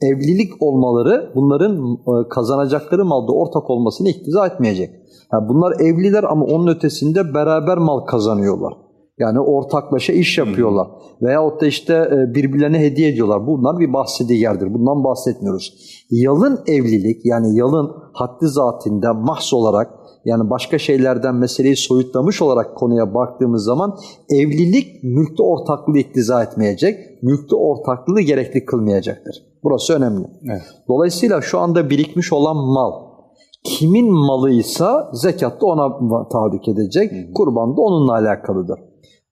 Evlilik olmaları bunların e, kazanacakları malda ortak olmasını iktiza etmeyecek. Yani bunlar evliler ama onun ötesinde beraber mal kazanıyorlar. Yani ortaklaşa iş yapıyorlar. Hmm. Veyahut da işte e, birbirlerine hediye ediyorlar. Bunlar bir bahsedigerdir. Bundan bahsetmiyoruz. Yalın evlilik yani yalın haddi zatinde mahs olarak yani başka şeylerden meseleyi soyutlamış olarak konuya baktığımız zaman evlilik mülkte ortaklığı iktiza etmeyecek, mülkte ortaklığı gerekli kılmayacaktır. Burası önemli. Evet. Dolayısıyla şu anda birikmiş olan mal kimin malıysa zekat da ona tahrik edecek, kurban da onunla alakalıdır.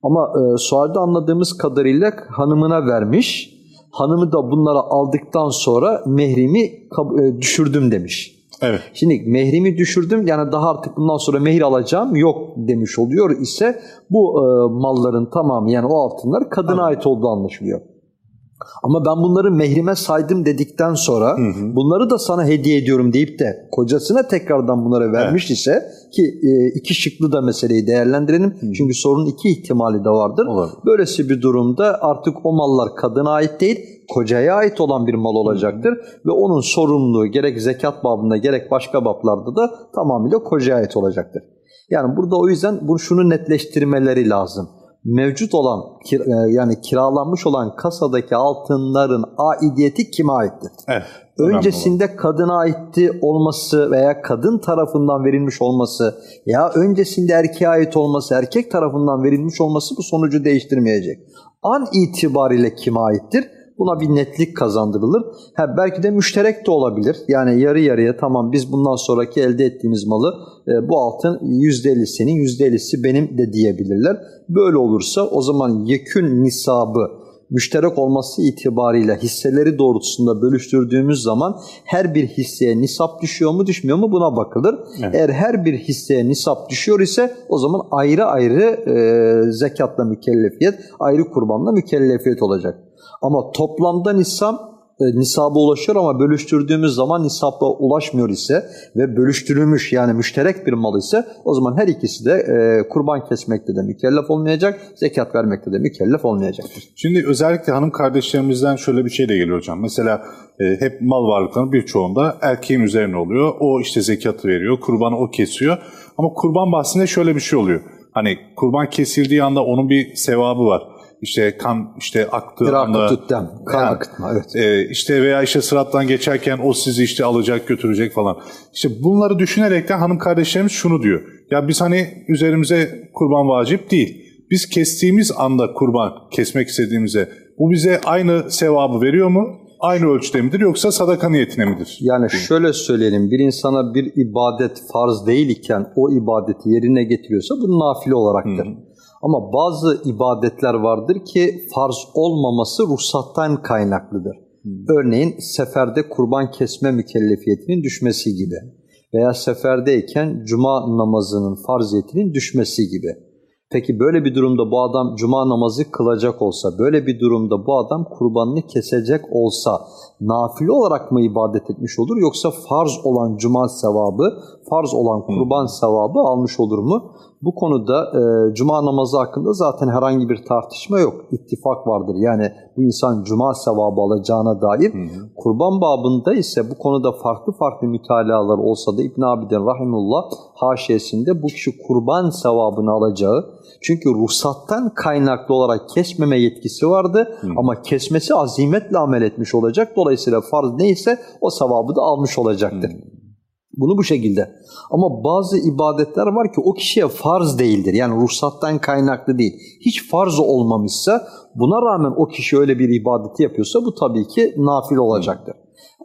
Ama e, sualde anladığımız kadarıyla hanımına vermiş, hanımı da bunlara aldıktan sonra mehrimi e, düşürdüm demiş. Evet. Şimdi mehrimi düşürdüm yani daha artık bundan sonra mehir alacağım yok demiş oluyor ise bu e, malların tamamı yani o altınlar kadına evet. ait olduğu anlaşılıyor. Ama ben bunları mehrime saydım dedikten sonra hı hı. bunları da sana hediye ediyorum deyip de kocasına tekrardan bunları vermiş evet. ise ki e, iki şıklı da meseleyi değerlendirelim. Hı. Çünkü sorunun iki ihtimali de vardır. Olur. Böylesi bir durumda artık o mallar kadına ait değil kocaya ait olan bir mal olacaktır hı ve onun sorumluluğu gerek zekat babında gerek başka bablarda da tamamıyla kocaya ait olacaktır. Yani burada o yüzden bunu şunu netleştirmeleri lazım mevcut olan e, yani kiralanmış olan kasadaki altınların aidiyeti kime aittir? Evet. Öncesinde kadına aitti olması veya kadın tarafından verilmiş olması ya öncesinde erkeğe ait olması, erkek tarafından verilmiş olması bu sonucu değiştirmeyecek. An itibariyle kime aittir? Buna bir netlik kazandırılır. Ha, belki de müşterek de olabilir. Yani yarı yarıya tamam biz bundan sonraki elde ettiğimiz malı e, bu altın %50 senin %50'si benim de diyebilirler. Böyle olursa o zaman yekün nisabı müşterek olması itibariyle hisseleri doğrultusunda bölüştürdüğümüz zaman her bir hisseye nisap düşüyor mu düşmüyor mu buna bakılır. Evet. Eğer her bir hisseye nisap düşüyor ise o zaman ayrı ayrı e, zekatla mükellefiyet, ayrı kurbanla mükellefiyet olacak. Ama toplamda nisap e, nisaba ulaşıyor ama bölüştürdüğümüz zaman nisaba ulaşmıyor ise ve bölüştürülmüş yani müşterek bir mal ise o zaman her ikisi de e, kurban kesmekte de mükellef olmayacak, zekat vermekte de mükellef olmayacaktır. Şimdi özellikle hanım kardeşlerimizden şöyle bir şey de geliyor hocam. Mesela e, hep mal varlıklarının birçoğunda erkeğin üzerine oluyor. O işte zekatı veriyor, kurbanı o kesiyor. Ama kurban bahsinde şöyle bir şey oluyor. Hani kurban kesildiği anda onun bir sevabı var işte kan işte aktığı Irak anda tütten, kan yani, akıtma evet. E, işte veya işte sırattan geçerken o sizi işte alacak götürecek falan. İşte bunları düşünerekten hanım kardeşlerimiz şunu diyor. Ya biz hani üzerimize kurban vacip değil. Biz kestiğimiz anda kurban kesmek istediğimize bu bize aynı sevabı veriyor mu? Aynı ölçüde midir yoksa sadaka niyetine midir? Yani şöyle söyleyelim bir insana bir ibadet farz değil iken o ibadeti yerine getiriyorsa bu nafile olaraktır. Hı. Ama bazı ibadetler vardır ki farz olmaması ruhsattan kaynaklıdır. Hmm. Örneğin seferde kurban kesme mükellefiyetinin düşmesi gibi veya seferdeyken cuma namazının farziyetinin düşmesi gibi. Peki böyle bir durumda bu adam cuma namazı kılacak olsa, böyle bir durumda bu adam kurbanını kesecek olsa nafile olarak mı ibadet etmiş olur yoksa farz olan cuma sevabı, farz olan kurban sevabı almış olur mu? Bu konuda e, cuma namazı hakkında zaten herhangi bir tartışma yok. İttifak vardır. Yani bu insan cuma sevabı alacağına dair. Kurban babında ise bu konuda farklı farklı mütalalar olsa da İbn Abidin Rahimullah haşiyesinde bu kişi kurban sevabını alacağı. Çünkü ruhsattan kaynaklı olarak kesmeme yetkisi vardı ama kesmesi azimetle amel etmiş olacak. Dolayısıyla farz neyse o sevabı da almış olacaktır. Bunu bu şekilde. Ama bazı ibadetler var ki o kişiye farz değildir. Yani ruhsattan kaynaklı değil. Hiç farz olmamışsa buna rağmen o kişi öyle bir ibadeti yapıyorsa bu tabii ki nafil olacaktır.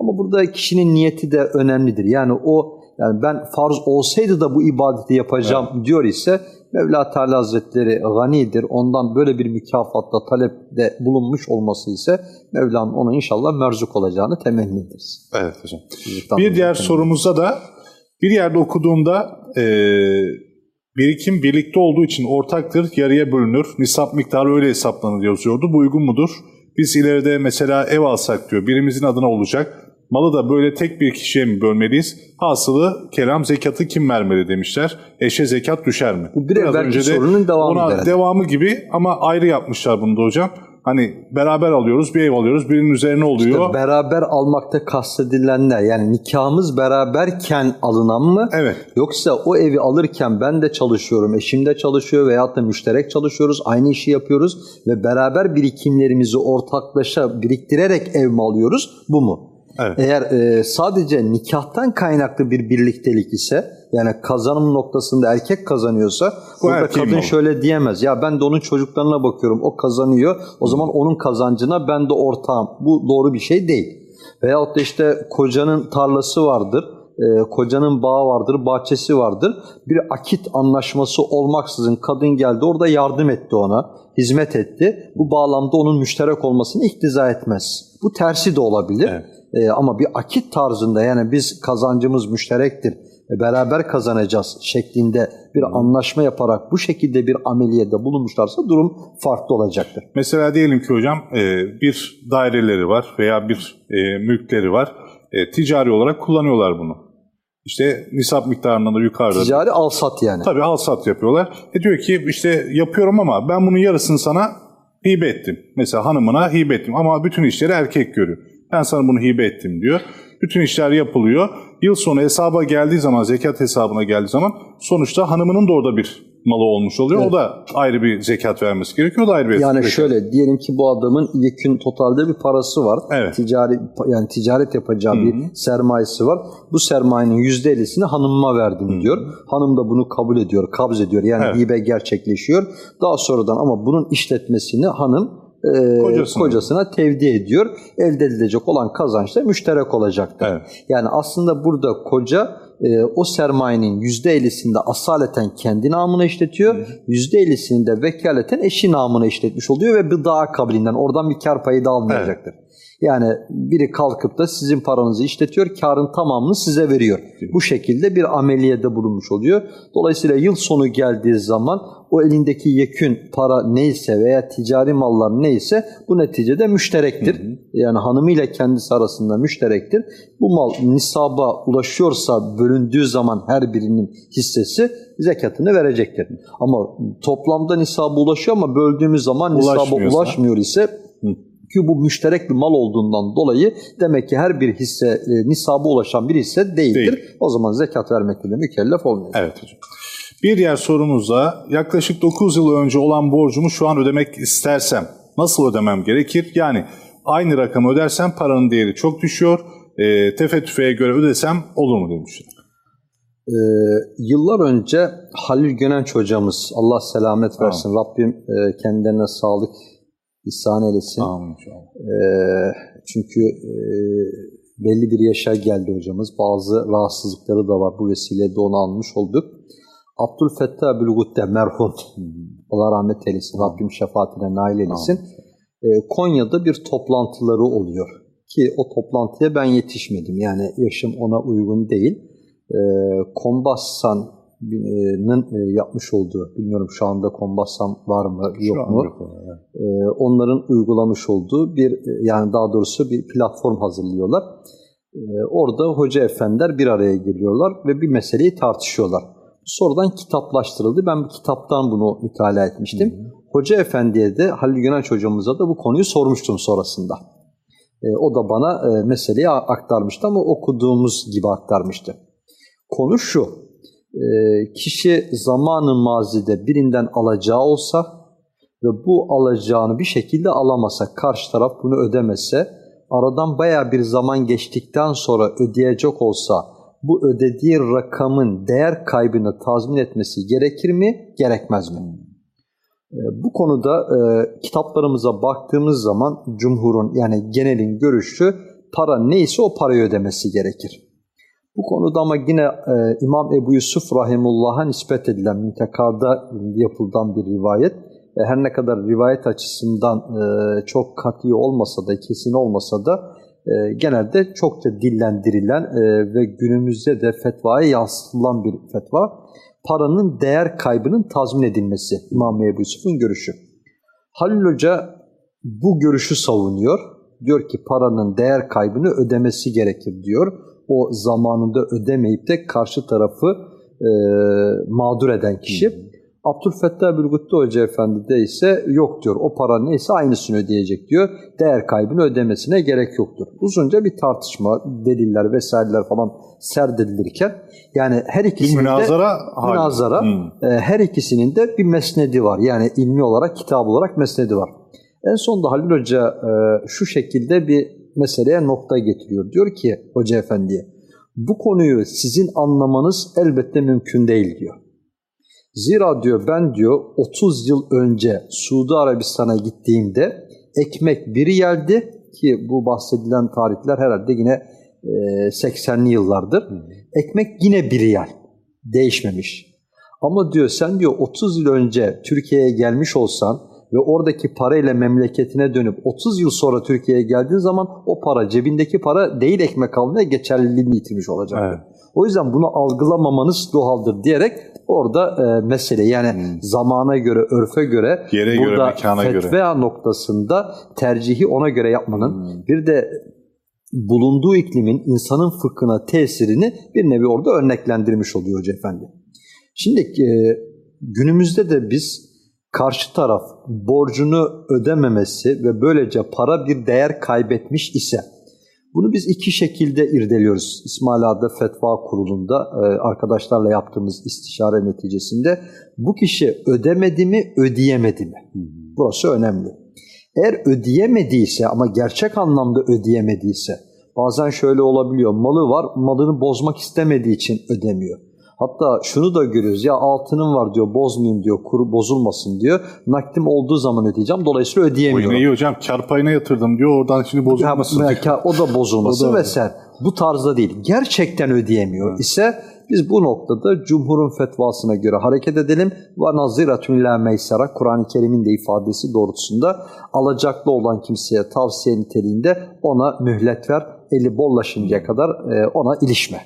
Ama burada kişinin niyeti de önemlidir. Yani o yani ben farz olsaydı da bu ibadeti yapacağım diyor ise Mevla Teala Hazretleri ganidir. Ondan böyle bir mükafatla talepte bulunmuş olması ise Mevla'nın ona inşallah merzuk olacağını temenni ederiz. Evet hocam. Bir diğer sorumuzda da bir yerde okuduğumda e, birikim birlikte olduğu için ortaktır, yarıya bölünür. Nisap miktarı öyle hesaplanır yazıyordu. Bu uygun mudur? Biz ileride mesela ev alsak diyor, birimizin adına olacak. Malı da böyle tek bir kişiye mi bölmeliyiz? Hasılı kelam zekatı kim vermeli demişler. Eşe zekat düşer mi? Bu bir Biraz önce de sorunun devamı ona herhalde. devamı gibi ama ayrı yapmışlar bunu da hocam. Hani beraber alıyoruz, bir ev alıyoruz, birinin üzerine oluyor. İşte beraber almakta kastedilenler yani nikahımız beraberken alınan mı? Evet. Yoksa o evi alırken ben de çalışıyorum, eşim de çalışıyor veyahut da müşterek çalışıyoruz, aynı işi yapıyoruz ve beraber birikimlerimizi ortaklaşa biriktirerek ev mi alıyoruz? Bu mu? Evet. Eğer e, sadece nikahtan kaynaklı bir birliktelik ise yani kazanım noktasında erkek kazanıyorsa Bu burada kadın malı. şöyle diyemez. Ya ben de onun çocuklarına bakıyorum o kazanıyor o zaman onun kazancına ben de ortağım. Bu doğru bir şey değil. Veyahut da işte kocanın tarlası vardır. e, kocanın bağı vardır, bahçesi vardır. Bir akit anlaşması olmaksızın kadın geldi orada yardım etti ona, hizmet etti. Bu bağlamda onun müşterek olmasını iktiza etmez. Bu tersi de olabilir. Evet. E, ama bir akit tarzında yani biz kazancımız müşterektir, e, beraber kazanacağız şeklinde bir anlaşma yaparak bu şekilde bir ameliyede bulunmuşlarsa durum farklı olacaktır. Mesela diyelim ki hocam e, bir daireleri var veya bir e, mülkleri var. E, ticari olarak kullanıyorlar bunu. İşte nisap miktarından da yukarıda. Ticari al-sat yani. Tabii al sat yapıyorlar. E diyor ki işte yapıyorum ama ben bunun yarısını sana hibe ettim. Mesela hanımına hibe ettim ama bütün işleri erkek görüyor. Ben sana bunu hibe ettim diyor. Bütün işler yapılıyor. Yıl sonu hesaba geldiği zaman, zekat hesabına geldiği zaman sonuçta hanımının da orada bir malı olmuş oluyor. O da ayrı bir zekat vermesi gerekiyor. O da ayrı bir Yani zekat. şöyle diyelim ki bu adamın yekün totalde bir parası var. Evet. Ticari yani ticaret yapacağı bir sermayesi var. Bu sermayenin %50'sini hanımıma verdim diyor. Hanım da bunu kabul ediyor, kabz ediyor. Yani Evet. hibe gerçekleşiyor. Daha sonradan ama bunun işletmesini hanım e, Kocasına. kocasına tevdi ediyor. Elde edilecek olan kazanç da müşterek olacaktır. Evet. Yani aslında burada koca e, o sermayenin %50'sinde asaleten kendi namına işletiyor. %50'sini de vekaleten eşi namına işletmiş oluyor ve bıda kabilinden oradan bir kar payı da almayacaktır. Yani biri kalkıp da sizin paranızı işletiyor, karın tamamını size veriyor. Bu şekilde bir ameliyede bulunmuş oluyor. Dolayısıyla yıl sonu geldiği zaman o elindeki yekün para neyse veya ticari mallar neyse bu neticede müşterektir. Yani hanımıyla kendisi arasında müşterektir. Bu mal nisaba ulaşıyorsa bölündüğü zaman her birinin hissesi zekatını verecektir. Ama toplamda nisaba ulaşıyor ama böldüğümüz zaman nisaba ulaşmıyor ise ki bu müşterek bir mal olduğundan dolayı demek ki her bir hisse e, nisaba ulaşan bir hisse değildir. Değil. O zaman zekat vermekle de mükellef olmuyor. Evet hocam. Bir diğer sorumuzda yaklaşık 9 yıl önce olan borcumu şu an ödemek istersem nasıl ödemem gerekir? Yani aynı rakamı ödersem paranın değeri çok düşüyor. E, tefe tüfeğe göre ödesem olur mu demişler. Ee, yıllar önce Halil Gönenç hocamız Allah selamet versin. Rabbim e, kendilerine sağlık ihsan eylesin. Amin inşallah. Ee, çünkü e, belli bir yaşa geldi hocamız. Bazı rahatsızlıkları da var. Bu vesileyle de onu almış olduk. Abdülfettah Bülgut'te merhum. Allah rahmet eylesin. Rabbim şefaatine nail eylesin. Ee, Konya'da bir toplantıları oluyor. Ki o toplantıya ben yetişmedim. Yani yaşım ona uygun değil. Ee, Kombassan e, yapmış olduğu, bilmiyorum şu anda Kombassam var mı Şu yok mu? yok evet. E, onların uygulamış olduğu bir e, yani daha doğrusu bir platform hazırlıyorlar. E, orada hoca efendiler bir araya geliyorlar ve bir meseleyi tartışıyorlar. Sonradan kitaplaştırıldı. Ben bir kitaptan bunu mütalaa etmiştim. Hoca efendiye de Halil Güneş hocamıza da bu konuyu sormuştum sonrasında. E, o da bana e, meseleyi aktarmıştı ama okuduğumuz gibi aktarmıştı. Konu şu, e, kişi zamanın mazide birinden alacağı olsa ve bu alacağını bir şekilde alamasa, karşı taraf bunu ödemese, aradan baya bir zaman geçtikten sonra ödeyecek olsa, bu ödediği rakamın değer kaybını tazmin etmesi gerekir mi, gerekmez mi? E, Bu konuda e, kitaplarımıza baktığımız zaman cumhurun yani genelin görüşü para neyse o parayı ödemesi gerekir. Bu konuda ama yine e, İmam Ebu Yusuf Rahimullah'a nispet edilen müntekada yapıldan bir rivayet. E, her ne kadar rivayet açısından e, çok kat'i olmasa da, kesin olmasa da e, genelde çokça dillendirilen e, ve günümüzde de fetvaya yansıtılan bir fetva. Paranın değer kaybının tazmin edilmesi İmam Ebu Yusuf'un görüşü. Halil Hoca bu görüşü savunuyor. Diyor ki paranın değer kaybını ödemesi gerekir diyor. O zamanında ödemeyip de karşı tarafı e, mağdur eden kişi. Abdülfettah Bülgütlü Hoca Efendi de ise yok diyor. O para neyse aynısını ödeyecek diyor. Değer kaybını ödemesine gerek yoktur. Uzunca bir tartışma, deliller vesaireler falan serdedilirken yani her Bir ikisinin de münazara hali. münazara Hmm. e, her ikisinin de bir mesnedi var. Yani ilmi olarak, kitap olarak mesnedi var. En sonunda Halil Hoca e, şu şekilde bir meseleye nokta getiriyor. Diyor ki Hoca Efendi'ye, bu konuyu sizin anlamanız elbette mümkün değil diyor. Zira diyor ben diyor 30 yıl önce Suudi Arabistan'a gittiğimde ekmek bir yerdi ki bu bahsedilen tarihler herhalde yine e, 80'li yıllardır. Ekmek yine bir riyal. Değişmemiş. Ama diyor sen diyor 30 yıl önce Türkiye'ye gelmiş olsan ve oradaki parayla memleketine dönüp 30 yıl sonra Türkiye'ye geldiğin zaman o para cebindeki para değil ekmek almaya geçerliliğini yitirmiş olacak. Evet. O yüzden bunu algılamamanız doğaldır diyerek orada e, mesele yani Hmm. zamana göre, örfe göre Yere göre, burada mekana göre. fetva noktasında tercihi ona göre yapmanın Hmm. bir de bulunduğu iklimin insanın fıkhına tesirini bir nevi orada örneklendirmiş oluyor Hoca Efendi. Şimdi e, günümüzde de biz karşı taraf borcunu ödememesi ve böylece para bir değer kaybetmiş ise bunu biz iki şekilde irdeliyoruz. İsmail Ağa'da Fetva Kurulu'nda e, arkadaşlarla yaptığımız istişare neticesinde bu kişi ödemedi mi, ödeyemedi mi? Burası önemli. Eğer ödeyemediyse ama gerçek anlamda ödeyemediyse bazen şöyle olabiliyor. Malı var, malını bozmak istemediği için ödemiyor. Hatta şunu da görüyoruz. Ya altınım var diyor, bozmayayım diyor, kuru bozulmasın diyor. Nakdim olduğu zaman ödeyeceğim. Dolayısıyla O ödeyemiyorum. yine iyi hocam. Kar payına yatırdım diyor. Oradan şimdi bozulmasın Ya, diyor. o da bozulması O da- vesaire. Bu tarzda değil. Gerçekten ödeyemiyor Evet. ise biz bu noktada Cumhur'un fetvasına göre hareket edelim. Ve naziratun la meysera Kur'an-ı Kerim'in de ifadesi doğrultusunda alacaklı olan kimseye tavsiye niteliğinde ona mühlet ver. Eli bollaşıncaya kadar e, ona ilişme.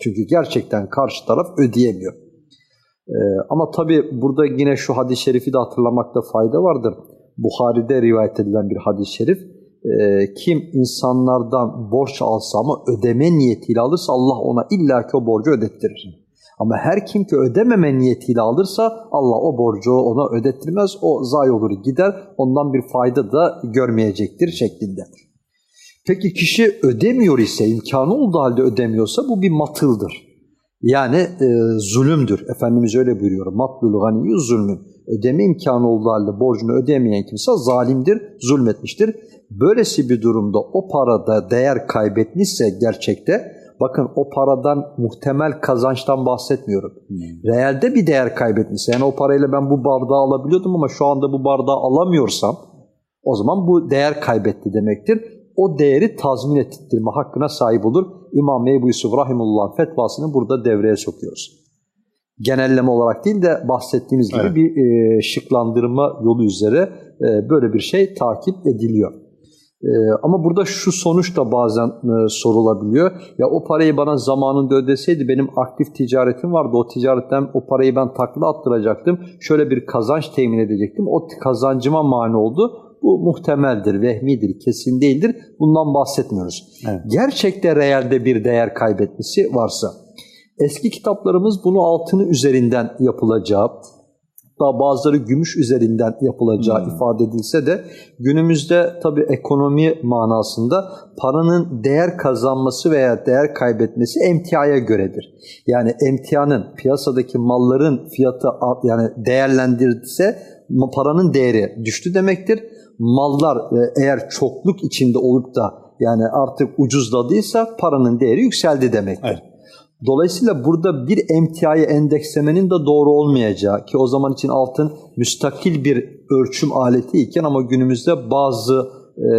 Çünkü gerçekten karşı taraf ödeyemiyor. E, ama tabii burada yine şu hadis-i şerifi de hatırlamakta fayda vardır. Buhari'de rivayet edilen bir hadis-i şerif. E, kim insanlardan borç alsa ama ödeme niyetiyle alırsa Allah ona illaki o borcu ödettirir. Ama her kim ki ödememe niyetiyle alırsa Allah o borcu ona ödettirmez. O zayi olur gider. Ondan bir fayda da görmeyecektir şeklinde. Peki kişi ödemiyor ise, imkanı olduğu halde ödemiyorsa bu bir matıldır. Yani e, zulümdür. Efendimiz öyle buyuruyor. Matlul ganiyyu zulmün. Ödeme imkanı olduğu halde borcunu ödeyemeyen kimse zalimdir, zulmetmiştir. Böylesi bir durumda o parada değer kaybetmişse gerçekte, bakın o paradan muhtemel kazançtan bahsetmiyorum. Realde bir değer kaybetmişse, yani o parayla ben bu bardağı alabiliyordum ama şu anda bu bardağı alamıyorsam, o zaman bu değer kaybetti demektir. O değeri tazmin ettirme hakkına sahip olur. İmam Ebu Yusuf Rahimullah fetvasını burada devreye sokuyoruz. Genelleme olarak değil de bahsettiğimiz gibi Evet. bir e, şıklandırma yolu üzere e, böyle bir şey takip ediliyor. Ee, ama burada şu sonuç da bazen e, sorulabiliyor. Ya o parayı bana zamanında ödeseydi benim aktif ticaretim vardı. O ticaretten o parayı ben takla attıracaktım. Şöyle bir kazanç temin edecektim. O kazancıma mani oldu. Bu muhtemeldir, vehmidir, kesin değildir. Bundan bahsetmiyoruz. Evet. Gerçekte realde bir değer kaybetmesi varsa. Eski kitaplarımız bunu altını üzerinden yapılacağı, hatta bazıları gümüş üzerinden yapılacağı Hmm. ifade edilse de günümüzde tabii ekonomi manasında paranın değer kazanması veya değer kaybetmesi emtiaya göredir. Yani emtianın piyasadaki malların fiyatı yani değerlendirirse ma- paranın değeri düştü demektir. Mallar e, eğer çokluk içinde olup da yani artık ucuzladıysa paranın değeri yükseldi demektir. Evet. Dolayısıyla burada bir emtiayı endekslemenin de doğru olmayacağı ki o zaman için altın müstakil bir ölçüm aleti iken ama günümüzde bazı e,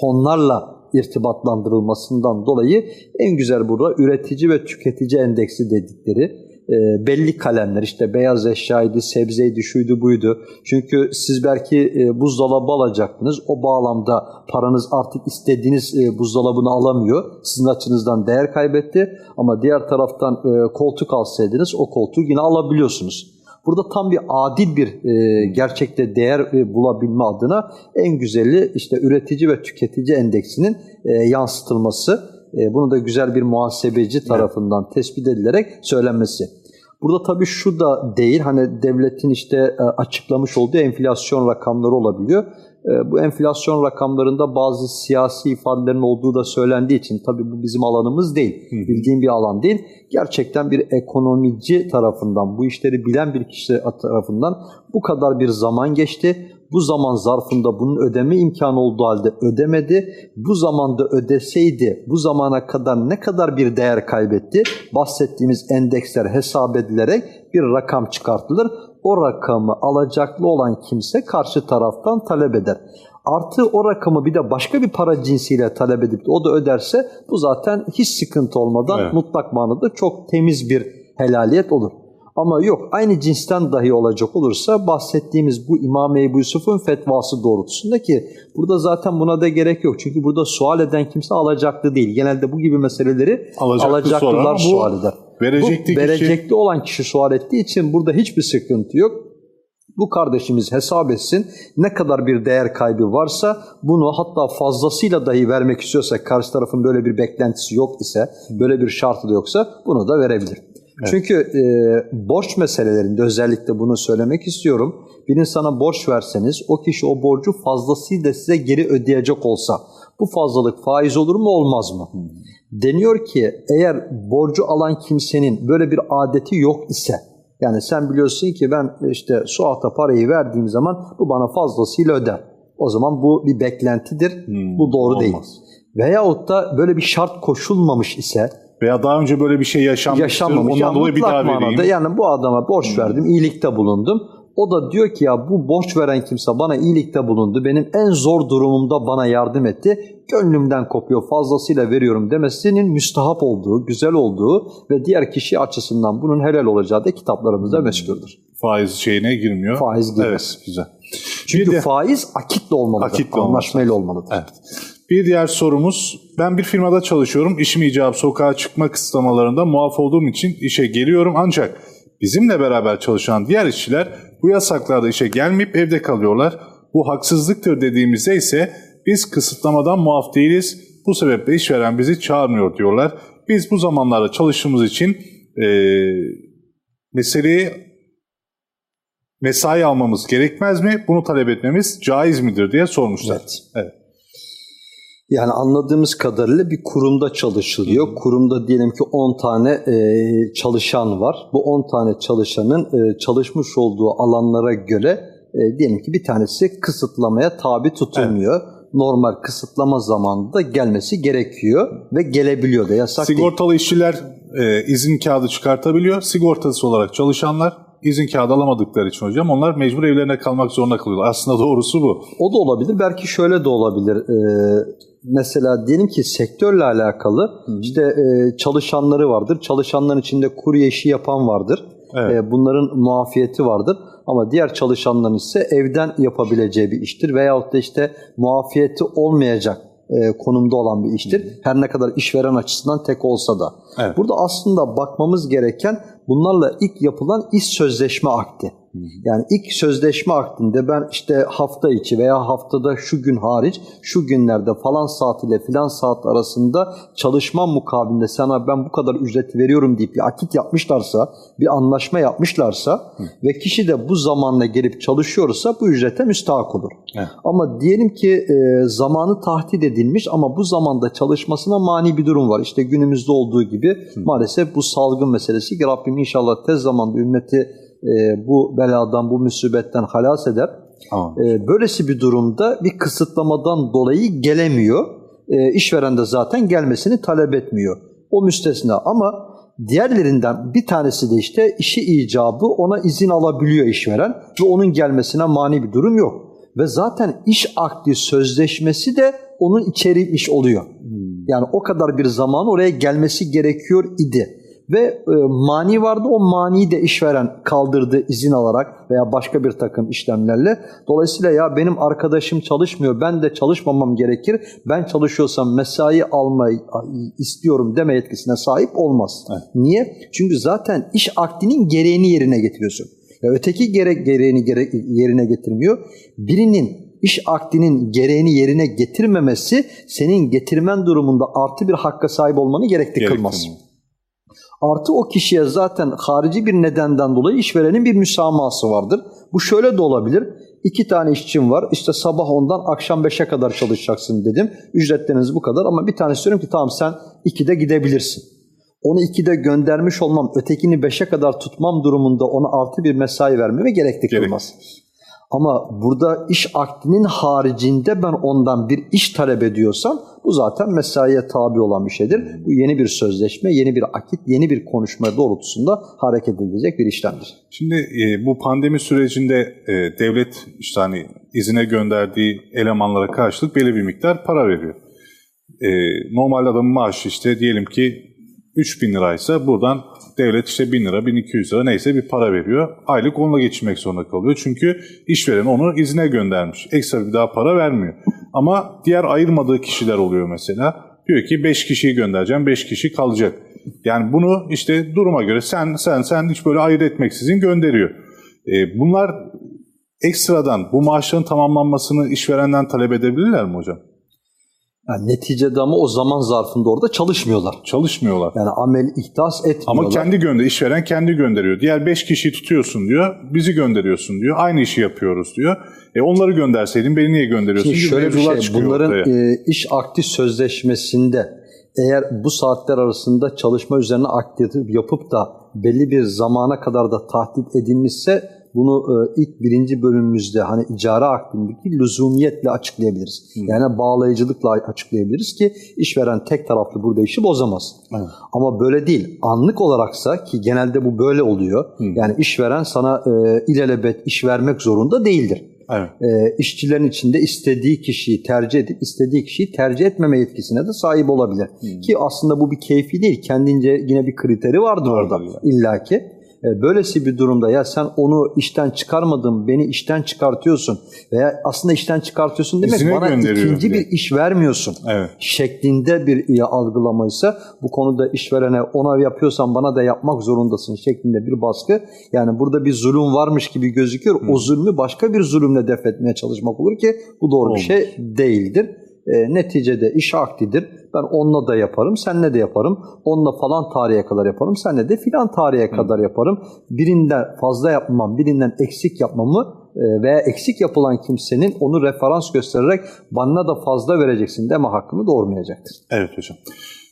fonlarla irtibatlandırılmasından dolayı en güzel burada üretici ve tüketici endeksi dedikleri e, belli kalemler işte beyaz eşyaydı, sebzeydi, şuydu buydu. Çünkü siz belki e, buzdolabı alacaktınız. O bağlamda paranız artık istediğiniz e, buzdolabını alamıyor. Sizin açınızdan değer kaybetti. Ama diğer taraftan e, koltuk alsaydınız o koltuğu yine alabiliyorsunuz. Burada tam bir adil bir e, gerçekte değer e, bulabilme adına en güzeli işte üretici ve tüketici endeksinin e, yansıtılması. E, bunu da güzel bir muhasebeci tarafından tespit edilerek söylenmesi. Burada tabii şu da değil hani devletin işte e, açıklamış olduğu enflasyon rakamları olabiliyor. E, bu enflasyon rakamlarında bazı siyasi ifadelerin olduğu da söylendiği için tabii bu bizim alanımız değil. Bildiğim bir alan değil. Gerçekten bir ekonomici tarafından, bu işleri bilen bir kişi tarafından bu kadar bir zaman geçti. Bu zaman zarfında bunun ödeme imkanı olduğu halde ödemedi. Bu zamanda ödeseydi bu zamana kadar ne kadar bir değer kaybetti? Bahsettiğimiz endeksler hesap edilerek bir rakam çıkartılır. O rakamı alacaklı olan kimse karşı taraftan talep eder. Artı o rakamı bir de başka bir para cinsiyle talep edip o da öderse bu zaten hiç sıkıntı olmadan Evet. mutlak manada çok temiz bir helaliyet olur. Ama yok aynı cinsten dahi olacak olursa bahsettiğimiz bu İmam Ebu Yusuf'un fetvası doğrultusunda ki burada zaten buna da gerek yok. Çünkü burada sual eden kimse alacaklı değil. Genelde bu gibi meseleleri Alacaklı alacaklılar soran sual eder. verecekli bu kişi- verecekli olan kişi sual ettiği için burada hiçbir sıkıntı yok. Bu kardeşimiz hesap etsin. Ne kadar bir değer kaybı varsa bunu hatta fazlasıyla dahi vermek istiyorsa karşı tarafın böyle bir beklentisi yok ise, böyle bir şartı da yoksa bunu da verebilir. Çünkü e, borç meselelerinde özellikle bunu söylemek istiyorum. Bir insana borç verseniz o kişi o borcu fazlasıyla size geri ödeyecek olsa bu fazlalık faiz olur mu olmaz mı? Deniyor ki eğer borcu alan kimsenin böyle bir adeti yok ise yani sen biliyorsun ki ben işte Suat'a parayı verdiğim zaman bu bana fazlasıyla öder. O zaman bu bir beklentidir. Hmm, bu doğru değil. olmaz. Veyahut da böyle bir şart koşulmamış ise Veya daha önce böyle bir şey yaşanmıştır. yaşanmamış. Ondan Ya dolayı bir daha vereyim. manada yani bu adama borç verdim, iyilikte bulundum. O da diyor ki ya bu borç veren kimse bana iyilikte bulundu. Benim en zor durumumda bana yardım etti. Gönlümden kopuyor fazlasıyla veriyorum demesinin müstahap olduğu, güzel olduğu ve diğer kişi açısından bunun helal olacağı da kitaplarımızda meşguldür. Faiz şeyine girmiyor. Faiz girmez. Evet, güzel. Çünkü de- faiz akitle olmalıdır. Akitle anlaşmayla olmalıdır. Evet. Bir diğer sorumuz, ben bir firmada çalışıyorum. İşim icabı sokağa çıkma kısıtlamalarında muaf olduğum için işe geliyorum. Ancak bizimle beraber çalışan diğer işçiler bu yasaklarda işe gelmeyip evde kalıyorlar. Bu haksızlıktır dediğimizde ise biz kısıtlamadan muaf değiliz. Bu sebeple işveren bizi çağırmıyor diyorlar. Biz bu zamanlarda çalıştığımız için eee meseleyi mesai almamız gerekmez mi? Bunu talep etmemiz caiz midir diye sormuşlar. Evet. Evet. Yani anladığımız kadarıyla bir kurumda çalışılıyor. Kurumda diyelim ki 10 tane e, çalışan var. Bu 10 tane çalışanın e, çalışmış olduğu alanlara göre e, diyelim ki bir tanesi kısıtlamaya tabi tutulmuyor. Normal kısıtlama zamanında gelmesi gerekiyor ve gelebiliyor da yasak değil. Sigortalı işçiler e, izin kağıdı çıkartabiliyor. Sigortası olarak çalışanlar izin kağıdı alamadıkları için hocam onlar mecbur evlerine kalmak zorunda kalıyorlar. Aslında doğrusu bu. O da olabilir. Belki şöyle de olabilir. Ee, mesela diyelim ki sektörle alakalı işte e, çalışanları vardır. Çalışanların içinde kurye işi yapan vardır. Evet. E, bunların muafiyeti vardır. Ama diğer çalışanların ise evden yapabileceği bir iştir. Veyahut da işte muafiyeti olmayacak e, konumda olan bir iştir. Her ne kadar işveren açısından tek olsa da. Evet. Burada aslında bakmamız gereken bunlarla ilk yapılan iş sözleşme akdi. Yani ilk sözleşme akdinde ben işte hafta içi veya haftada şu gün hariç şu günlerde falan saat ile filan saat arasında çalışma mukabilinde sana ben bu kadar ücret veriyorum deyip bir akit yapmışlarsa, bir anlaşma yapmışlarsa ve kişi de bu zamanla gelip çalışıyorsa bu ücrete müstahak olur. Evet. Ama diyelim ki e, zamanı tahdit edilmiş ama bu zamanda çalışmasına mani bir durum var. İşte günümüzde olduğu gibi maalesef bu salgın meselesi ki Rabbim inşallah tez zamanda ümmeti e, bu beladan, bu musibetten halas eder. Tamam. E, böylesi bir durumda bir kısıtlamadan dolayı gelemiyor. E, işveren de zaten gelmesini talep etmiyor. O müstesna ama diğerlerinden bir tanesi de işte işi icabı ona izin alabiliyor işveren ve onun gelmesine mani bir durum yok. Ve zaten iş akdi sözleşmesi de onun içerimiş oluyor. Yani o kadar bir zaman oraya gelmesi gerekiyor idi. Ve e, mani vardı o maniyi de işveren kaldırdı izin alarak veya başka bir takım işlemlerle. Dolayısıyla ya benim arkadaşım çalışmıyor ben de çalışmamam gerekir. Ben çalışıyorsam mesai almayı istiyorum deme yetkisine sahip olmaz. Evet. Niye? Çünkü zaten iş akdinin gereğini yerine getiriyorsun. Ya öteki gerek gereğini gerek, yerine getirmiyor. Birinin iş akdinin gereğini yerine getirmemesi senin getirmen durumunda artı bir hakka sahip olmanı gerekli kılmaz. Gerektirmiyor. Artı o kişiye zaten harici bir nedenden dolayı işverenin bir müsamahası vardır. Bu şöyle de olabilir. İki tane işçim var. İşte sabah 10'dan akşam 5'e kadar çalışacaksın dedim. Ücretleriniz bu kadar ama bir tanesi diyorum ki tamam sen 2'de gidebilirsin. Onu 2'de göndermiş olmam, ötekini 5'e kadar tutmam durumunda ona artı bir mesai vermeme gerekli Gerek. kılmaz. Ama burada iş akdinin haricinde ben ondan bir iş talep ediyorsam bu zaten mesaiye tabi olan bir şeydir. Bu yeni bir sözleşme, yeni bir akit, yeni bir konuşma doğrultusunda hareket edilecek bir işlemdir. Şimdi e, bu pandemi sürecinde e, devlet işte hani izine gönderdiği elemanlara karşılık belli bir miktar para veriyor. E, normal adamın maaşı işte diyelim ki 3000 liraysa buradan devlet işte 1000 lira, 1200 lira neyse bir para veriyor. Aylık onunla geçinmek zorunda kalıyor. Çünkü işveren onu izine göndermiş. Ekstra bir daha para vermiyor. Ama diğer ayırmadığı kişiler oluyor mesela. Diyor ki 5 kişiyi göndereceğim, 5 kişi kalacak. Yani bunu işte duruma göre sen sen sen hiç böyle ayırt etmeksizin gönderiyor. E, bunlar ekstradan bu maaşların tamamlanmasını işverenden talep edebilirler mi hocam? Yani neticede ama o zaman zarfında orada çalışmıyorlar. Çalışmıyorlar. Yani amel ihtas etmiyorlar. Ama kendi gönder, işveren kendi gönderiyor. Diğer 5 kişiyi tutuyorsun diyor, bizi gönderiyorsun diyor. Aynı işi yapıyoruz diyor. E onları gönderseydin beni niye gönderiyorsun? Şimdi şöyle bir şey, bunların ortaya. e, iş akdi sözleşmesinde eğer bu saatler arasında çalışma üzerine akdi yapıp da belli bir zamana kadar da tahdit edilmişse bunu e, ilk birinci bölümümüzde hani icra akdindeki lüzumiyetle açıklayabiliriz. Yani bağlayıcılıkla açıklayabiliriz ki işveren tek taraflı burada işi bozamaz. Evet. Ama böyle değil. Anlık olaraksa ki genelde bu böyle oluyor. Yani işveren sana e, ilelebet iş vermek zorunda değildir Evet. e, işçilerin içinde istediği kişiyi tercih edip istediği kişiyi tercih etmeme yetkisine de sahip olabilir. Ki aslında bu bir keyfi değil. Kendince yine bir kriteri vardır orada yani. illaki. E, Böylesi bir durumda ya sen onu işten çıkarmadın, beni işten çıkartıyorsun veya aslında işten çıkartıyorsun demek İzine bana ikinci diye. bir iş vermiyorsun Evet. şeklinde bir algılamaysa bu konuda işverene ona yapıyorsan bana da yapmak zorundasın şeklinde bir baskı. Yani burada bir zulüm varmış gibi gözüküyor. O zulmü başka bir zulümle def etmeye çalışmak olur ki bu doğru Olmaz. bir şey değildir. E, neticede iş akdidir. Ben onunla da yaparım, senle de yaparım. Onunla falan tarihe kadar yaparım, senle de filan tarihe kadar yaparım. Birinden fazla yapmam, birinden eksik yapmamı e, veya eksik yapılan kimsenin onu referans göstererek bana da fazla vereceksin deme hakkını doğurmayacaktır. Evet hocam.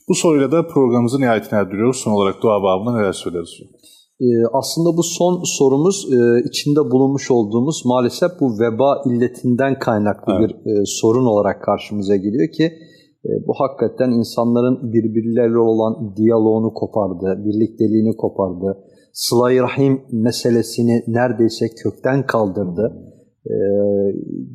Bu soruyla da programımızın nihayetine erdiriyoruz. Son olarak dua babında neler söyleriz hocam? Ee, aslında bu son sorumuz e, içinde bulunmuş olduğumuz maalesef bu veba illetinden kaynaklı Evet. bir e, sorun olarak karşımıza geliyor ki e, bu hakikaten insanların birbirleriyle olan diyaloğunu kopardı, birlikteliğini kopardı. Sıla-i Rahim meselesini neredeyse kökten kaldırdı. Ee,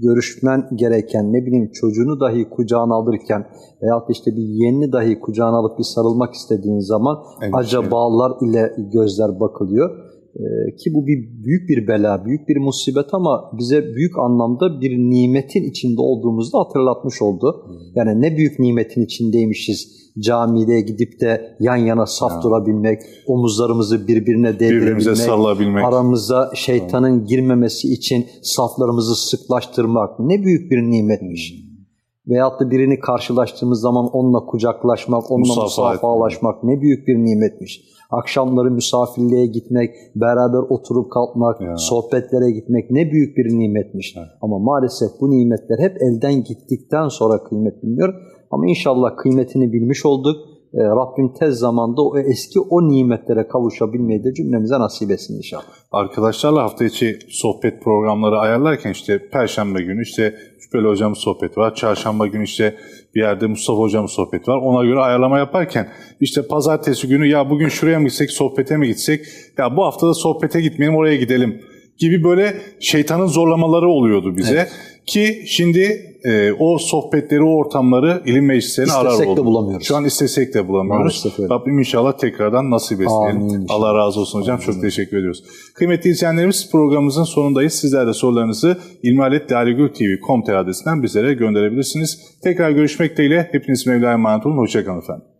görüşmen gereken ne bileyim çocuğunu dahi kucağına alırken veyahut işte bir yeğenini dahi kucağına alıp bir sarılmak istediğin zaman Endişe. acabalar ile gözler bakılıyor. Ee, ki bu bir büyük bir bela, büyük bir musibet ama bize büyük anlamda bir nimetin içinde olduğumuzu hatırlatmış oldu. Yani ne büyük nimetin içindeymişiz. Camide gidip de yan yana saf durabilmek, omuzlarımızı birbirine değdirebilmek, aramıza şeytanın girmemesi için saflarımızı sıklaştırmak ne büyük bir nimetmiş. Veyahut da birini karşılaştığımız zaman onunla kucaklaşmak, onunla Musafaha musafahalaşmak ne büyük bir nimetmiş. Akşamları misafirliğe gitmek, beraber oturup kalkmak, Ya. sohbetlere gitmek ne büyük bir nimetmiş. Ama maalesef bu nimetler hep elden gittikten sonra kıymet biliniyor. Ama inşallah kıymetini bilmiş olduk. Ee, Rabbim tez zamanda o eski o nimetlere kavuşabilmeyi de cümlemize nasip etsin inşallah. Arkadaşlarla hafta içi sohbet programları ayarlarken işte Perşembe günü işte Şüpheli Hocam'ın sohbeti var. Çarşamba günü işte bir yerde Mustafa Hocam'ın sohbeti var. Ona göre ayarlama yaparken işte pazartesi günü ya bugün şuraya mı gitsek sohbete mi gitsek ya bu hafta da sohbete gitmeyelim oraya gidelim gibi böyle şeytanın zorlamaları oluyordu bize. Ki şimdi e, o sohbetleri, o ortamları ilim meclislerine arar İstesek de olduk. bulamıyoruz. Şu an istesek de bulamıyoruz. Rabbim inşallah tekrardan nasip etsin. Amin. Allah razı olsun hocam. Çok teşekkür ediyoruz. Kıymetli izleyenlerimiz programımızın sonundayız. Sizler de sorularınızı ilmihaletlalegültv.com adresinden bizlere gönderebilirsiniz. Tekrar görüşmek dileğiyle. Hepiniz Mevla'ya emanet olun. Hoşçakalın efendim.